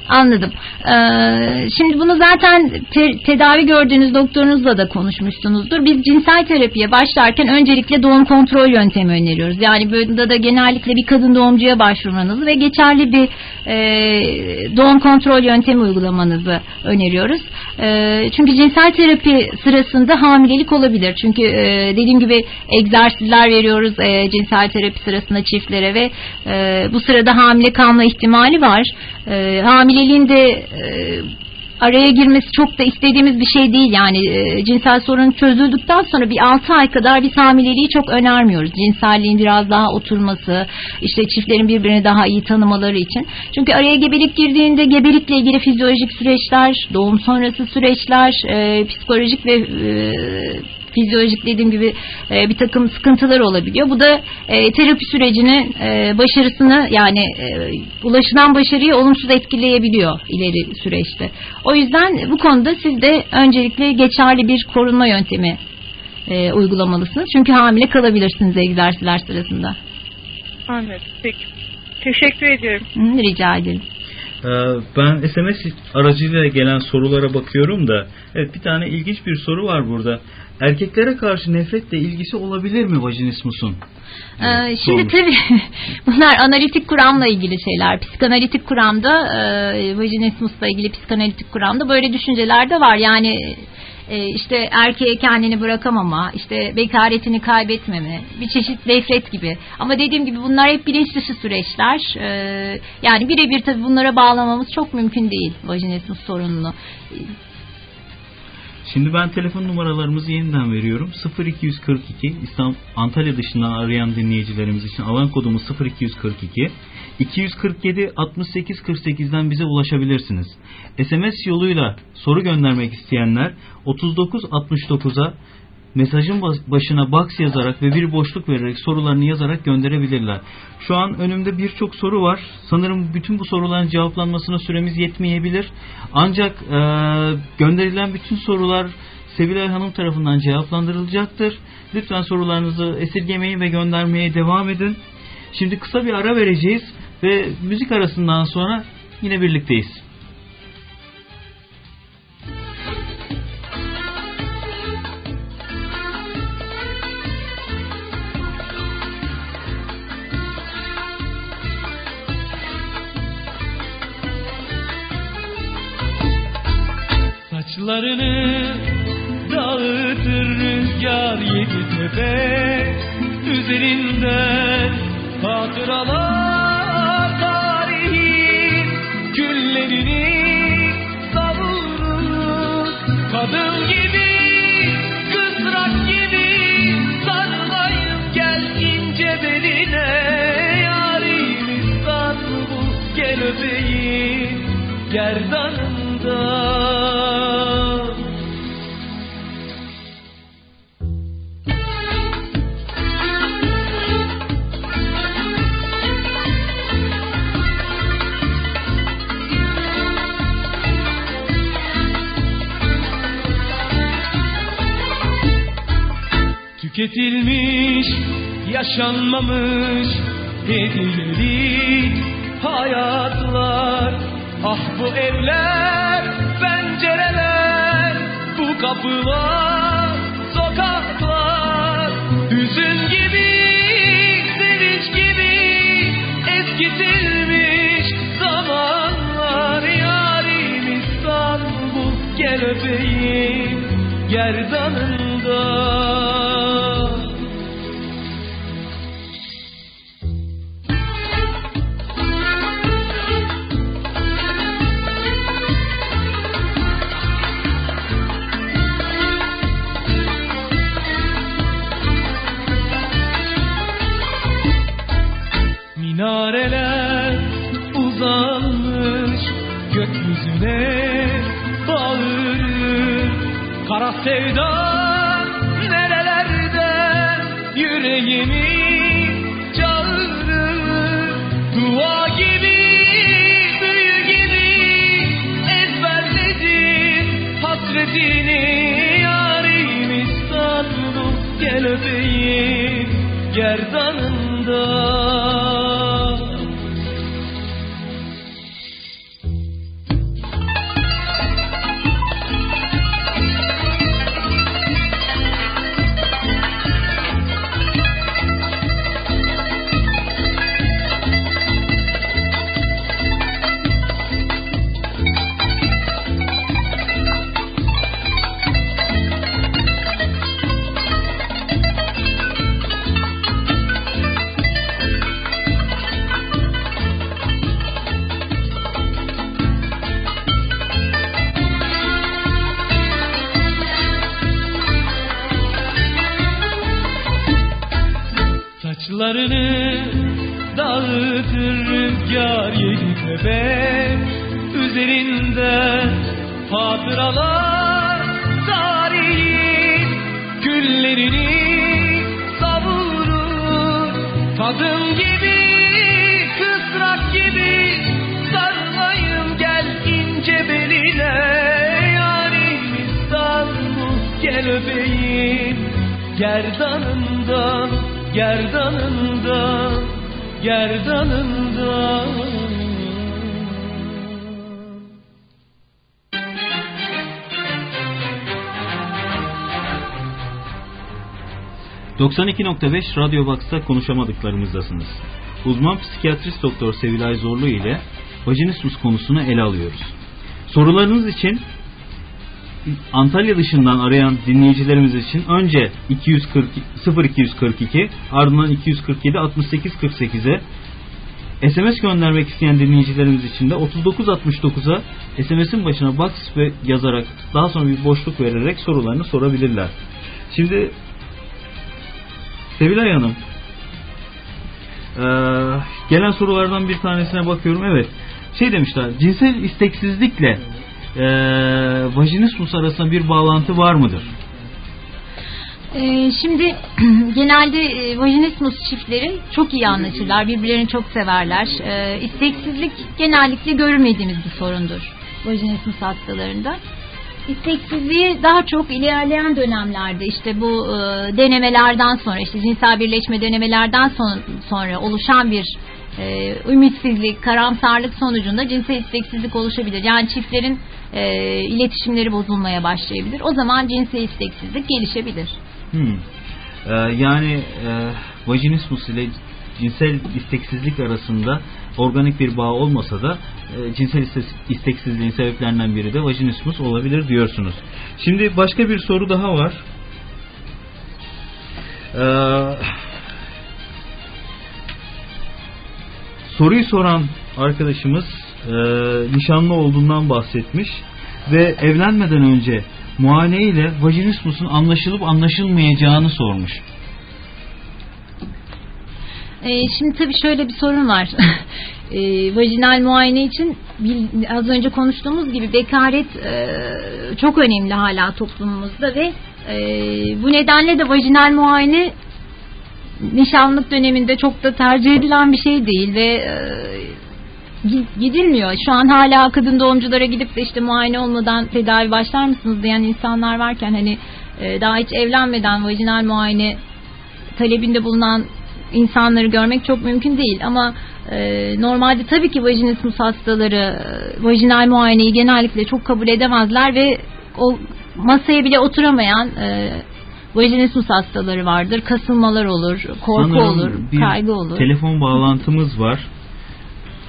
Anladım. Ee, şimdi bunu zaten te- tedavi gördüğünüz doktorunuzla da konuşmuşsunuzdur. Biz cinsel terapiye başlarken öncelikle doğum kontrol yöntemi öneriyoruz. Yani burada da genellikle bir kadın doğumcuya başvurmanızı ve geçerli bir e, doğum kontrol yöntemi uygulamanızı öneriyoruz. E, çünkü cinsel terapi sırasında hamilelik olabilir. Çünkü e, dediğim gibi egzersizler veriyoruz e, cinsel terapi sırasında çiftlere ve e, bu sırada hamile kalma ihtimali var. E, hamileliğin de e, araya girmesi çok da istediğimiz bir şey değil yani e, cinsel sorun çözüldükten sonra bir 6 ay kadar biz hamileliği çok önermiyoruz. Cinselliğin biraz daha oturması, işte çiftlerin birbirini daha iyi tanımaları için. Çünkü araya gebelik girdiğinde gebelikle ilgili fizyolojik süreçler, doğum sonrası süreçler, e, psikolojik ve e, fizyolojik dediğim gibi e, bir takım sıkıntılar olabiliyor. Bu da e, terapi sürecinin e, başarısını yani e, ulaşılan başarıyı olumsuz etkileyebiliyor ileri süreçte. O yüzden bu konuda siz de öncelikle geçerli bir korunma yöntemi e, uygulamalısınız. Çünkü hamile kalabilirsiniz egzersizler sırasında. Anladım. Peki. Teşekkür ediyorum. Hı, rica ederim. Ee, Ben SMS aracıyla gelen sorulara bakıyorum da evet bir tane ilginç bir soru var burada. Erkeklere karşı nefretle ilgisi olabilir mi vajinismusun? Ee, şimdi sormuş. tabii bunlar analitik kuramla ilgili şeyler. Psikanalitik kuramda, e, vajinismusla ilgili psikanalitik kuramda böyle düşünceler de var. Yani e, işte erkeğe kendini bırakamama, işte bekaretini kaybetmeme, bir çeşit nefret gibi. Ama dediğim gibi bunlar hep bilinç dışı süreçler. Ee, yani birebir tabii bunlara bağlamamız çok mümkün değil vajinismus sorununu. Şimdi ben telefon numaralarımızı yeniden veriyorum. 0242 İstanbul Antalya dışından arayan dinleyicilerimiz için alan kodumuz 0242 247 68 48'den bize ulaşabilirsiniz. SMS yoluyla soru göndermek isteyenler 39 69'a mesajın başına box yazarak ve bir boşluk vererek sorularını yazarak gönderebilirler. Şu an önümde birçok soru var. Sanırım bütün bu soruların cevaplanmasına süremiz yetmeyebilir. Ancak eee, gönderilen bütün sorular Sevilay Hanım tarafından cevaplandırılacaktır. Lütfen sorularınızı esirgemeyin ve göndermeye devam edin. Şimdi kısa bir ara vereceğiz ve müzik arasından sonra yine birlikteyiz. Saçlarını dağıtır rüzgar yedi tepe Üzerinden hatıralar Kadın gibi, kızrak gibi Sarılayım gel ince beline Yarim İstanbul gel öpeyim gerdanında Tüketilmiş, yaşanmamış hediyelik hayatlar. Ah bu evler, pencereler, bu kapılar, sokaklar. Hüzün gibi, sevinç gibi eskitilmiş zamanlar. Yarim İstanbul gel öpeyim gerdanında gerdanından 92.5 Radyo Box'ta konuşamadıklarımızdasınız. Uzman psikiyatrist doktor Sevilay Zorlu ile vajinismus konusunu ele alıyoruz. Sorularınız için Antalya dışından arayan dinleyicilerimiz için önce 240 0242 ardından 247 68 48'e SMS göndermek isteyen dinleyicilerimiz için de 3969'a SMS'in başına box ve yazarak daha sonra bir boşluk vererek sorularını sorabilirler. Şimdi Sevilay Hanım gelen sorulardan bir tanesine bakıyorum. Evet. Şey demişler. Cinsel isteksizlikle e, vajinismus arasında bir bağlantı var mıdır? Ee, şimdi genelde e, vajinismus çiftleri çok iyi anlaşırlar. Birbirlerini çok severler. Ee, isteksizlik genellikle görmediğimiz bir sorundur vajinismus hastalarında. İsteksizliği daha çok ilerleyen dönemlerde işte bu e, denemelerden sonra işte cinsel birleşme denemelerden son, sonra oluşan bir e, ümitsizlik, karamsarlık sonucunda cinsel isteksizlik oluşabilir. Yani çiftlerin e, iletişimleri bozulmaya başlayabilir. O zaman cinsel isteksizlik gelişebilir. Hmm. Ee, yani e, vajinismus ile cinsel isteksizlik arasında organik bir bağ olmasa da e, cinsel isteksizliğin sebeplerinden biri de vajinismus olabilir diyorsunuz. Şimdi başka bir soru daha var. Ee, soruyu soran arkadaşımız e, nişanlı olduğundan bahsetmiş ve evlenmeden önce muayene ile vajinismusun anlaşılıp anlaşılmayacağını sormuş. Ee, şimdi tabii şöyle bir sorun var. e, vajinal muayene için az önce konuştuğumuz gibi bekaret e, çok önemli hala toplumumuzda ve e, bu nedenle de vajinal muayene nişanlık döneminde çok da tercih edilen bir şey değil ve e, gidilmiyor. Şu an hala kadın doğumculara gidip de işte muayene olmadan tedavi başlar mısınız diyen insanlar varken hani e, daha hiç evlenmeden vajinal muayene talebinde bulunan insanları görmek çok mümkün değil ama e, normalde tabii ki vajinismus hastaları e, vajinal muayeneyi genellikle çok kabul edemezler ve o masaya bile oturamayan e, vajinismus hastaları vardır. Kasılmalar olur, korku Sanırım olur, kaygı olur. telefon bağlantımız var.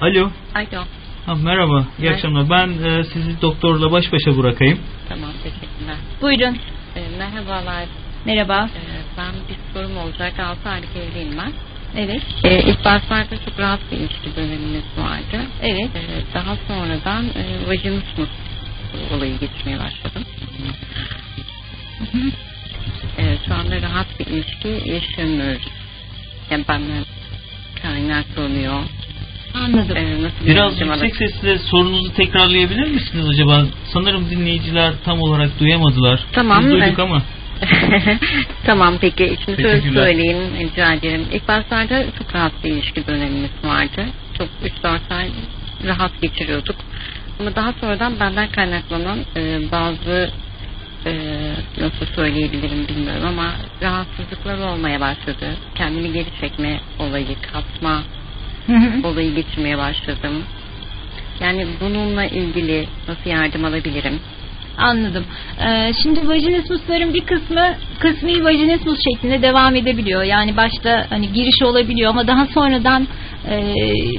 Alo. Alo. Ha, merhaba, iyi Evet. akşamlar. Ben e, sizi doktorla baş başa bırakayım. Tamam teşekkürler. Buyurun. Ee, merhabalar. Merhaba. Ee, ben bir sorum olacak. 6 aylık evliyim ben. Evet. Ee, ilk başlarda çok rahat bir ilişki dönemimiz vardı. Evet. Ee, daha sonradan e, vajinismus olayı geçmeye başladım. Ee, şu anda rahat bir ilişki yaşamıyoruz. Yani benden kaynaklanıyor. Anladım. Ee, nasıl Biraz yüksek sesle sorunuzu tekrarlayabilir misiniz acaba? Sanırım dinleyiciler tam olarak duyamadılar. Tamam, Biz duyduk ama. tamam peki şimdi şöyle söyleyeyim rica ederim. İlk başlarda çok rahat bir ilişki dönemimiz vardı. Çok 3-4 ay rahat geçiriyorduk. Ama daha sonradan benden kaynaklanan e, bazı e, nasıl söyleyebilirim bilmiyorum ama rahatsızlıklar olmaya başladı. Kendimi geri çekme olayı, kasma olayı geçirmeye başladım. Yani bununla ilgili nasıl yardım alabilirim? Anladım. Ee, şimdi vajinismusların bir kısmı kısmi vajinismus şeklinde devam edebiliyor. Yani başta hani giriş olabiliyor ama daha sonradan e,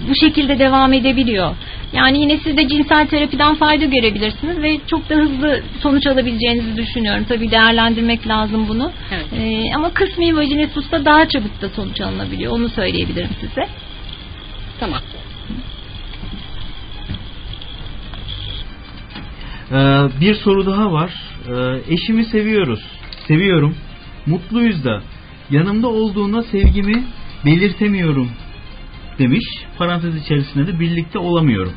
bu şekilde devam edebiliyor. Yani yine siz de cinsel terapiden fayda görebilirsiniz ve çok da hızlı sonuç alabileceğinizi düşünüyorum. Tabii değerlendirmek lazım bunu. Evet. Ee, ama kısmi vajinismusta daha çabuk da sonuç alınabiliyor. Onu söyleyebilirim size. Tamam. Ee, bir soru daha var. Ee, eşimi seviyoruz. Seviyorum. Mutluyuz da. Yanımda olduğunda sevgimi belirtemiyorum demiş. Parantez içerisinde de birlikte olamıyorum.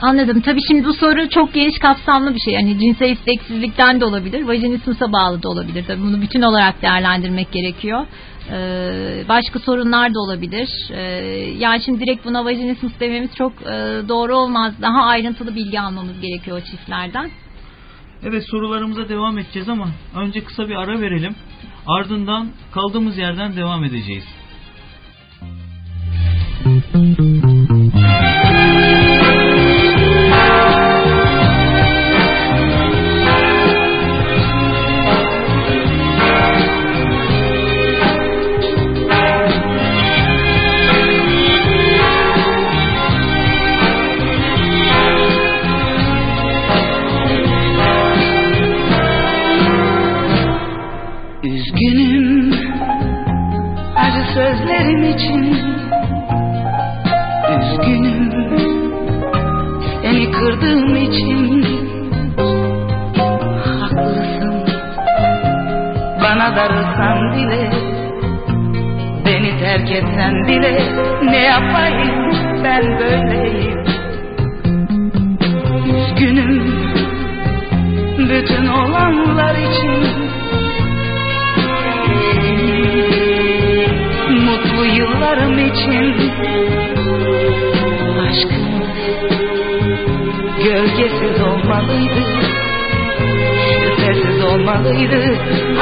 Anladım. Tabii şimdi bu soru çok geniş kapsamlı bir şey. Yani cinsel isteksizlikten de olabilir, vajinismusa bağlı da olabilir. Tabii bunu bütün olarak değerlendirmek gerekiyor. Ee, başka sorunlar da olabilir. Ee, yani şimdi direkt buna vajinismus dememiz çok e, doğru olmaz. Daha ayrıntılı bilgi almamız gerekiyor o çiftlerden. Evet sorularımıza devam edeceğiz ama önce kısa bir ara verelim. Ardından kaldığımız yerden devam edeceğiz. Üzgünüm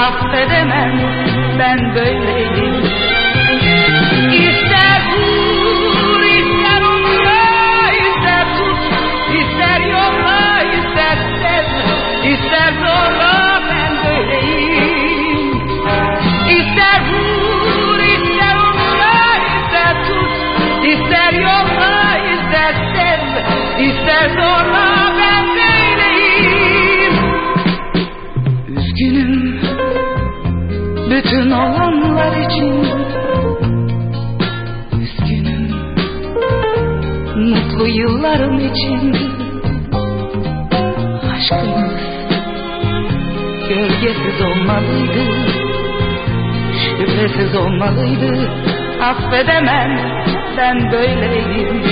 Affedemem. Ben böyleyim şüphesiz olmalıydı affedemem ben böyleyim.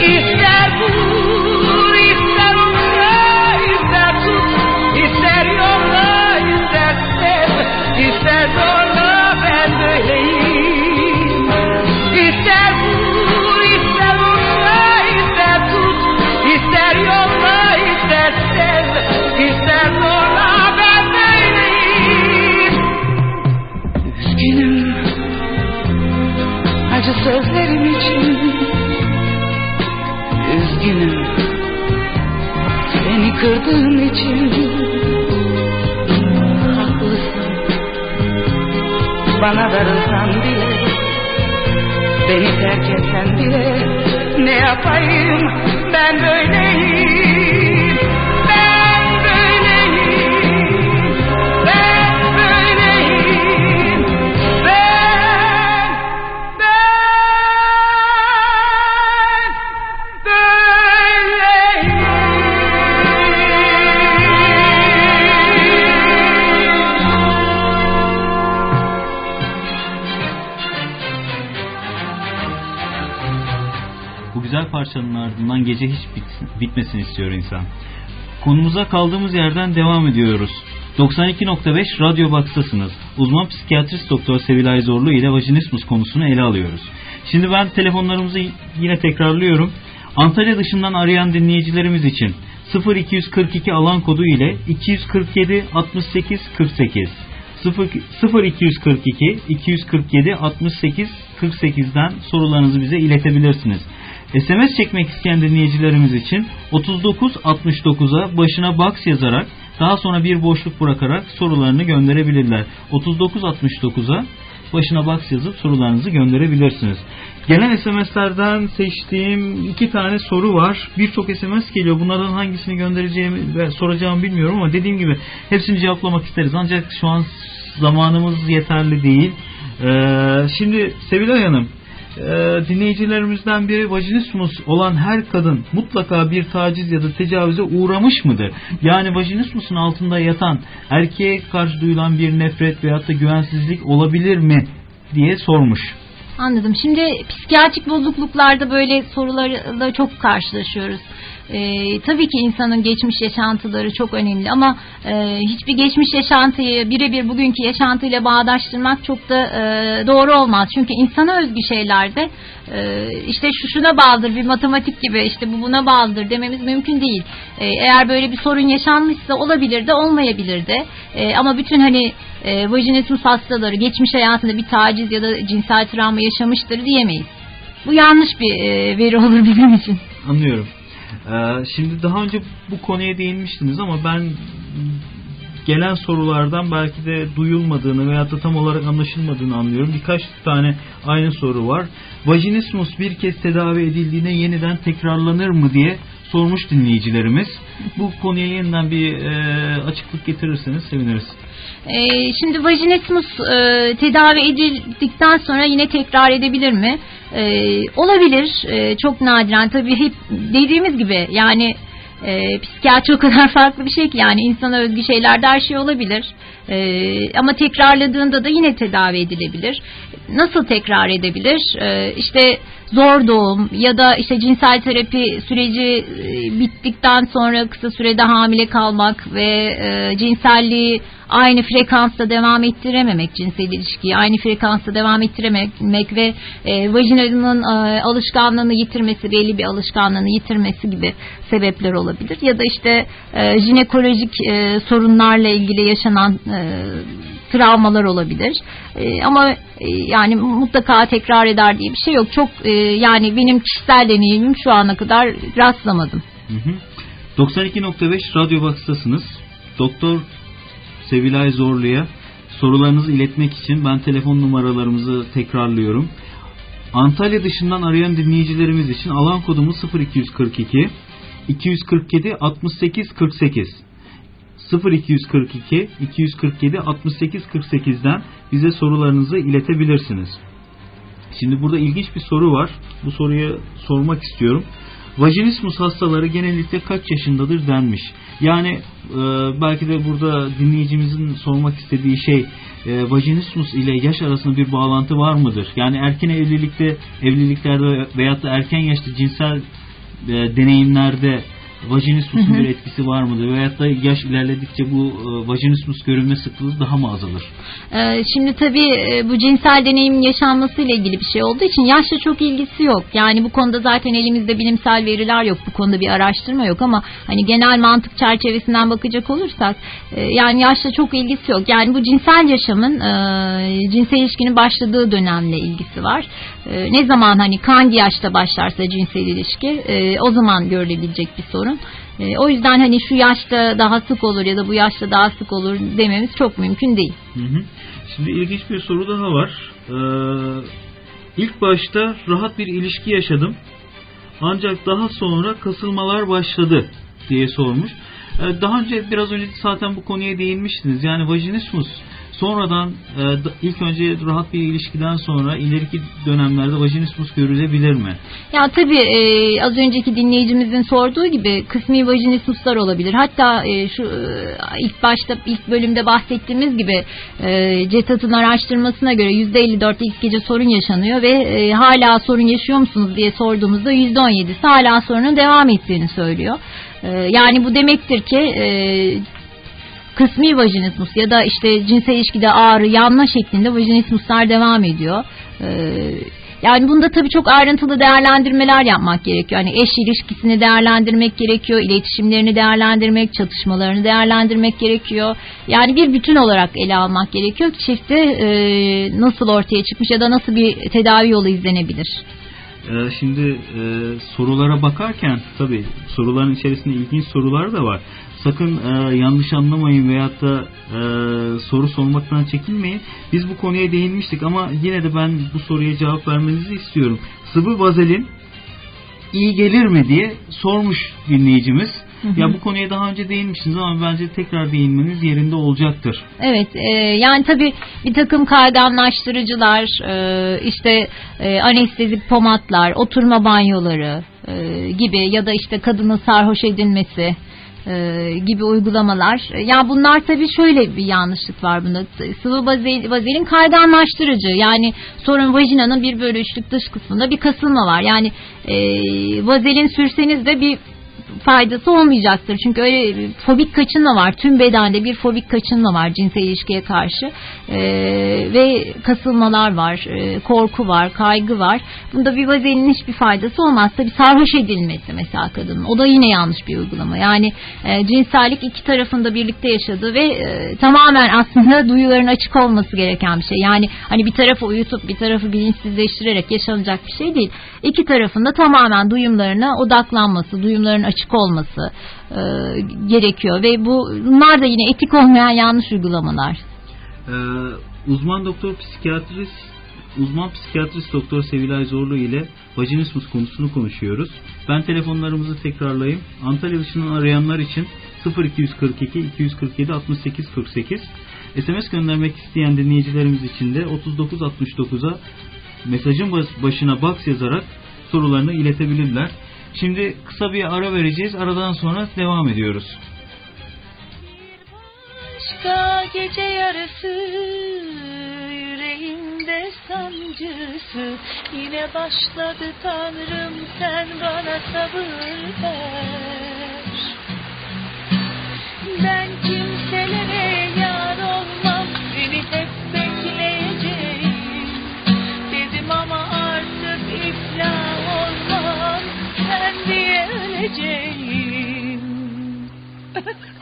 İster vur ister umra ister tut ister yolla ister sev ister zorla kırdığım için. Haklısın. Bana darılsan bile Beni terk etsen bile ne yapayım? Ben böyleyim parçanın ardından gece hiç bitsin, bitmesin istiyor insan. Konumuza kaldığımız yerden devam ediyoruz. 92.5 Radyo Box'tasınız. Uzman psikiyatrist doktor Sevilay Zorlu ile vajinismus konusunu ele alıyoruz. Şimdi ben telefonlarımızı yine tekrarlıyorum. Antalya dışından arayan dinleyicilerimiz için 0242 alan kodu ile 247 68 48 0242 247 68 48'den sorularınızı bize iletebilirsiniz. SMS çekmek isteyen dinleyicilerimiz için 3969'a başına box yazarak daha sonra bir boşluk bırakarak sorularını gönderebilirler. 3969'a başına box yazıp sorularınızı gönderebilirsiniz. Gelen SMS'lerden seçtiğim iki tane soru var. Birçok SMS geliyor. Bunlardan hangisini göndereceğimi ve soracağımı bilmiyorum ama dediğim gibi hepsini cevaplamak isteriz. Ancak şu an zamanımız yeterli değil. Ee, şimdi Sevilay Hanım e, dinleyicilerimizden biri vajinismus olan her kadın mutlaka bir taciz ya da tecavüze uğramış mıdır? Yani vajinismusun altında yatan erkeğe karşı duyulan bir nefret veyahut da güvensizlik olabilir mi diye sormuş. Anladım. Şimdi psikiyatrik bozukluklarda böyle sorularla çok karşılaşıyoruz. Ee, tabii ki insanın geçmiş yaşantıları çok önemli ama e, hiçbir geçmiş yaşantıyı birebir bugünkü yaşantıyla bağdaştırmak çok da e, doğru olmaz. Çünkü insana özgü şeylerde e, işte şu şuna bağlıdır bir matematik gibi işte bu buna bağlıdır dememiz mümkün değil. E, eğer böyle bir sorun yaşanmışsa olabilir de olmayabilir de E, ama bütün hani e, vajinismus hastaları geçmiş hayatında bir taciz ya da cinsel travma yaşamıştır diyemeyiz. Bu yanlış bir e, veri olur bizim için. Anlıyorum. Ee, şimdi daha önce bu konuya değinmiştiniz ama ben gelen sorulardan belki de duyulmadığını veya da tam olarak anlaşılmadığını anlıyorum. Birkaç tane aynı soru var. Vajinismus bir kez tedavi edildiğinde yeniden tekrarlanır mı diye sormuş dinleyicilerimiz. Bu konuya yeniden bir e, açıklık getirirseniz seviniriz. Ee, şimdi vajinismus e, tedavi edildikten sonra yine tekrar edebilir mi? Ee, olabilir. Ee, çok nadiren. Tabii hep dediğimiz gibi yani e, psikiyatri o kadar farklı bir şey ki yani insana özgü şeylerde her şey olabilir. Ee, ama tekrarladığında da yine tedavi edilebilir. Nasıl tekrar edebilir? Ee, işte zor doğum ya da işte cinsel terapi süreci e, bittikten sonra kısa sürede hamile kalmak ve e, cinselliği aynı frekansta devam ettirememek cinsel ilişkiyi aynı frekansta devam ettirememek ve e, vajinalının e, alışkanlığını yitirmesi belli bir alışkanlığını yitirmesi gibi sebepler olabilir ya da işte e, jinekolojik e, sorunlarla ilgili yaşanan e, travmalar olabilir. E, ama e, yani mutlaka tekrar eder diye bir şey yok. Çok e, yani benim kişisel deneyimim şu ana kadar rastlamadım. Hı hı. 92.5 Radyo Box'tasınız. Doktor Sevilay Zorlu'ya sorularınızı iletmek için ben telefon numaralarımızı tekrarlıyorum. Antalya dışından arayan dinleyicilerimiz için alan kodumuz 0242 247 68 48 0242 247 68 48'den bize sorularınızı iletebilirsiniz. Şimdi burada ilginç bir soru var. Bu soruyu sormak istiyorum. Vajinismus hastaları genellikle kaç yaşındadır denmiş. Yani e, belki de burada dinleyicimizin sormak istediği şey e, vajinismus ile yaş arasında bir bağlantı var mıdır? Yani erken evlilikte, evliliklerde veyahut da erken yaşta cinsel e, deneyimlerde vajinismusun Hı hı. bir etkisi var mıdır? Veyahut da yaş ilerledikçe bu e, vajinismus görünme sıklığı daha mı azalır? Ee, Şimdi tabii e, bu cinsel deneyimin yaşanmasıyla ilgili bir şey olduğu için yaşla çok ilgisi yok. Yani bu konuda zaten elimizde bilimsel veriler yok. Bu konuda bir araştırma yok ama hani genel mantık çerçevesinden bakacak olursak e, yani yaşla çok ilgisi yok. Yani bu cinsel yaşamın e, cinsel ilişkinin başladığı dönemle ilgisi var. E, Ne zaman hani hangi yaşta başlarsa cinsel ilişki e, o zaman görülebilecek bir sorun. E, O yüzden hani şu yaşta daha sık olur ya da bu yaşta daha sık olur dememiz çok mümkün değil. Hı hı. Şimdi ilginç bir soru daha var. Ee, ilk başta rahat bir ilişki yaşadım. Ancak daha sonra kasılmalar başladı diye sormuş. Ee, daha önce biraz önce zaten bu konuya değinmiştiniz. Yani vajinismus sonradan e, ilk önce rahat bir ilişkiden sonra ileriki dönemlerde vajinismus görülebilir mi? Ya tabii e, az önceki dinleyicimizin sorduğu gibi kısmi vajinismuslar olabilir. Hatta e, şu e, ilk başta ilk bölümde bahsettiğimiz gibi e, CETAT'ın araştırmasına göre %54 ilk gece sorun yaşanıyor ve e, hala sorun yaşıyor musunuz diye sorduğumuzda %17'si hala sorunun devam ettiğini söylüyor. E, yani bu demektir ki e, kısmi vajinismus ya da işte cinsel ilişkide ağrı, yanma şeklinde vajinismuslar devam ediyor. Ee, yani bunda tabii çok ayrıntılı değerlendirmeler yapmak gerekiyor. Hani eş ilişkisini değerlendirmek gerekiyor, iletişimlerini değerlendirmek, çatışmalarını değerlendirmek gerekiyor. Yani bir bütün olarak ele almak gerekiyor ki çifte nasıl ortaya çıkmış ya da nasıl bir tedavi yolu izlenebilir. Ee, şimdi e, sorulara bakarken tabi soruların içerisinde ilginç sorular da var. Sakın e, yanlış anlamayın veyahut da e, soru sormaktan çekinmeyin. Biz bu konuya değinmiştik ama yine de ben bu soruya cevap vermenizi istiyorum. Sıvı vazelin iyi gelir mi diye sormuş dinleyicimiz. hı. Ya bu konuya daha önce değinmişsiniz ama bence tekrar değinmeniz yerinde olacaktır. Evet e, yani tabii bir takım kayganlaştırıcılar e, işte e, anestezik pomatlar oturma banyoları e, gibi ya da işte kadının sarhoş edilmesi e, gibi uygulamalar. Ya bunlar tabii şöyle bir yanlışlık var bunda. Sıvı vazel, vazelin kayganlaştırıcı. Yani sorun vajinanın bir bölü üçlük dış kısmında bir kasılma var. Yani e, vazelin sürseniz de bir faydası olmayacaktır. Çünkü öyle fobik kaçınma var. Tüm bedende bir fobik kaçınma var cinsel ilişkiye karşı. Ee, ve kasılmalar var, e, korku var, kaygı var. Bunda bir vazelin hiçbir faydası olmaz. Tabii sarhoş edilmesi mesela kadının. O da yine yanlış bir uygulama. Yani e, cinsellik iki tarafında birlikte yaşadığı ve e, tamamen aslında duyuların açık olması gereken bir şey. Yani hani bir tarafı uyutup bir tarafı bilinçsizleştirerek yaşanacak bir şey değil. İki tarafında tamamen duyumlarına odaklanması, duyumların açık olması e, gerekiyor ve bu bunlar da yine etik olmayan yanlış uygulamalar. Ee, uzman doktor psikiyatrist uzman psikiyatrist doktor Sevilay Zorlu ile vajinismus konusunu konuşuyoruz. Ben telefonlarımızı tekrarlayayım. Antalya dışından arayanlar için 0242 247 68 48 SMS göndermek isteyen dinleyicilerimiz için de 3969'a mesajın başına box yazarak sorularını iletebilirler. Şimdi kısa bir ara vereceğiz. Aradan sonra devam ediyoruz. Başka gece yarısı yüreğimde sancısı yine başladı Tanrım sen bana sabır ver. Ben kimselere yar olmam seni hep bekleyeceğim dedim ama artık iflah olmam sen diye öleceğim.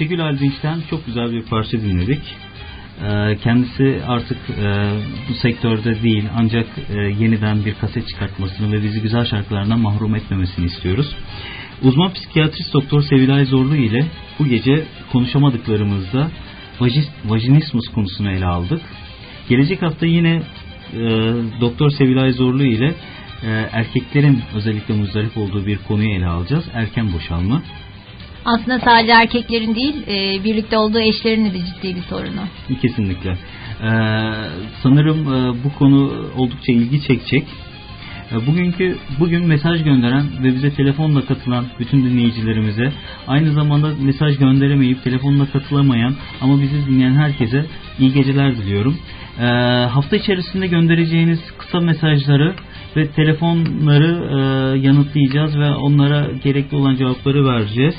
Ayşegül Aldinç'ten çok güzel bir parça dinledik. Ee, kendisi artık e, bu sektörde değil ancak e, yeniden bir kaset çıkartmasını ve bizi güzel şarkılarından mahrum etmemesini istiyoruz. Uzman psikiyatrist doktor Sevilay Zorlu ile bu gece konuşamadıklarımızda vajinismus konusunu ele aldık. Gelecek hafta yine e, Doktor Sevilay Zorlu ile erkeklerin özellikle muzdarip olduğu bir konuyu ele alacağız. Erken boşalma. Aslında sadece erkeklerin değil, e, birlikte olduğu eşlerin de ciddi bir sorunu. Kesinlikle. Ee, sanırım e, bu konu oldukça ilgi çekecek. E, bugünkü bugün mesaj gönderen ve bize telefonla katılan bütün dinleyicilerimize aynı zamanda mesaj gönderemeyip telefonla katılamayan ama bizi dinleyen herkese iyi geceler diliyorum. Ee, hafta içerisinde göndereceğiniz kısa mesajları ve telefonları e, yanıtlayacağız ve onlara gerekli olan cevapları vereceğiz.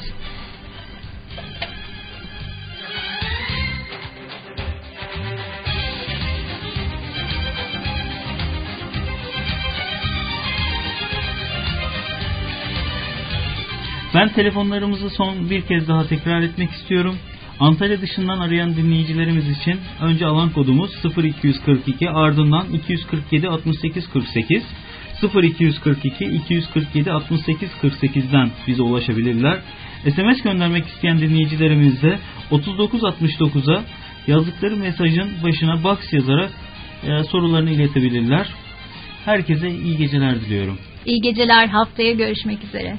Ben telefonlarımızı son bir kez daha tekrar etmek istiyorum. Antalya dışından arayan dinleyicilerimiz için önce alan kodumuz 0242 ardından 247 68 48 0242 247 68 48'den bize ulaşabilirler. SMS göndermek isteyen dinleyicilerimiz de 3969'a yazdıkları mesajın başına box yazarak e, sorularını iletebilirler. Herkese iyi geceler diliyorum. İyi geceler. Haftaya görüşmek üzere.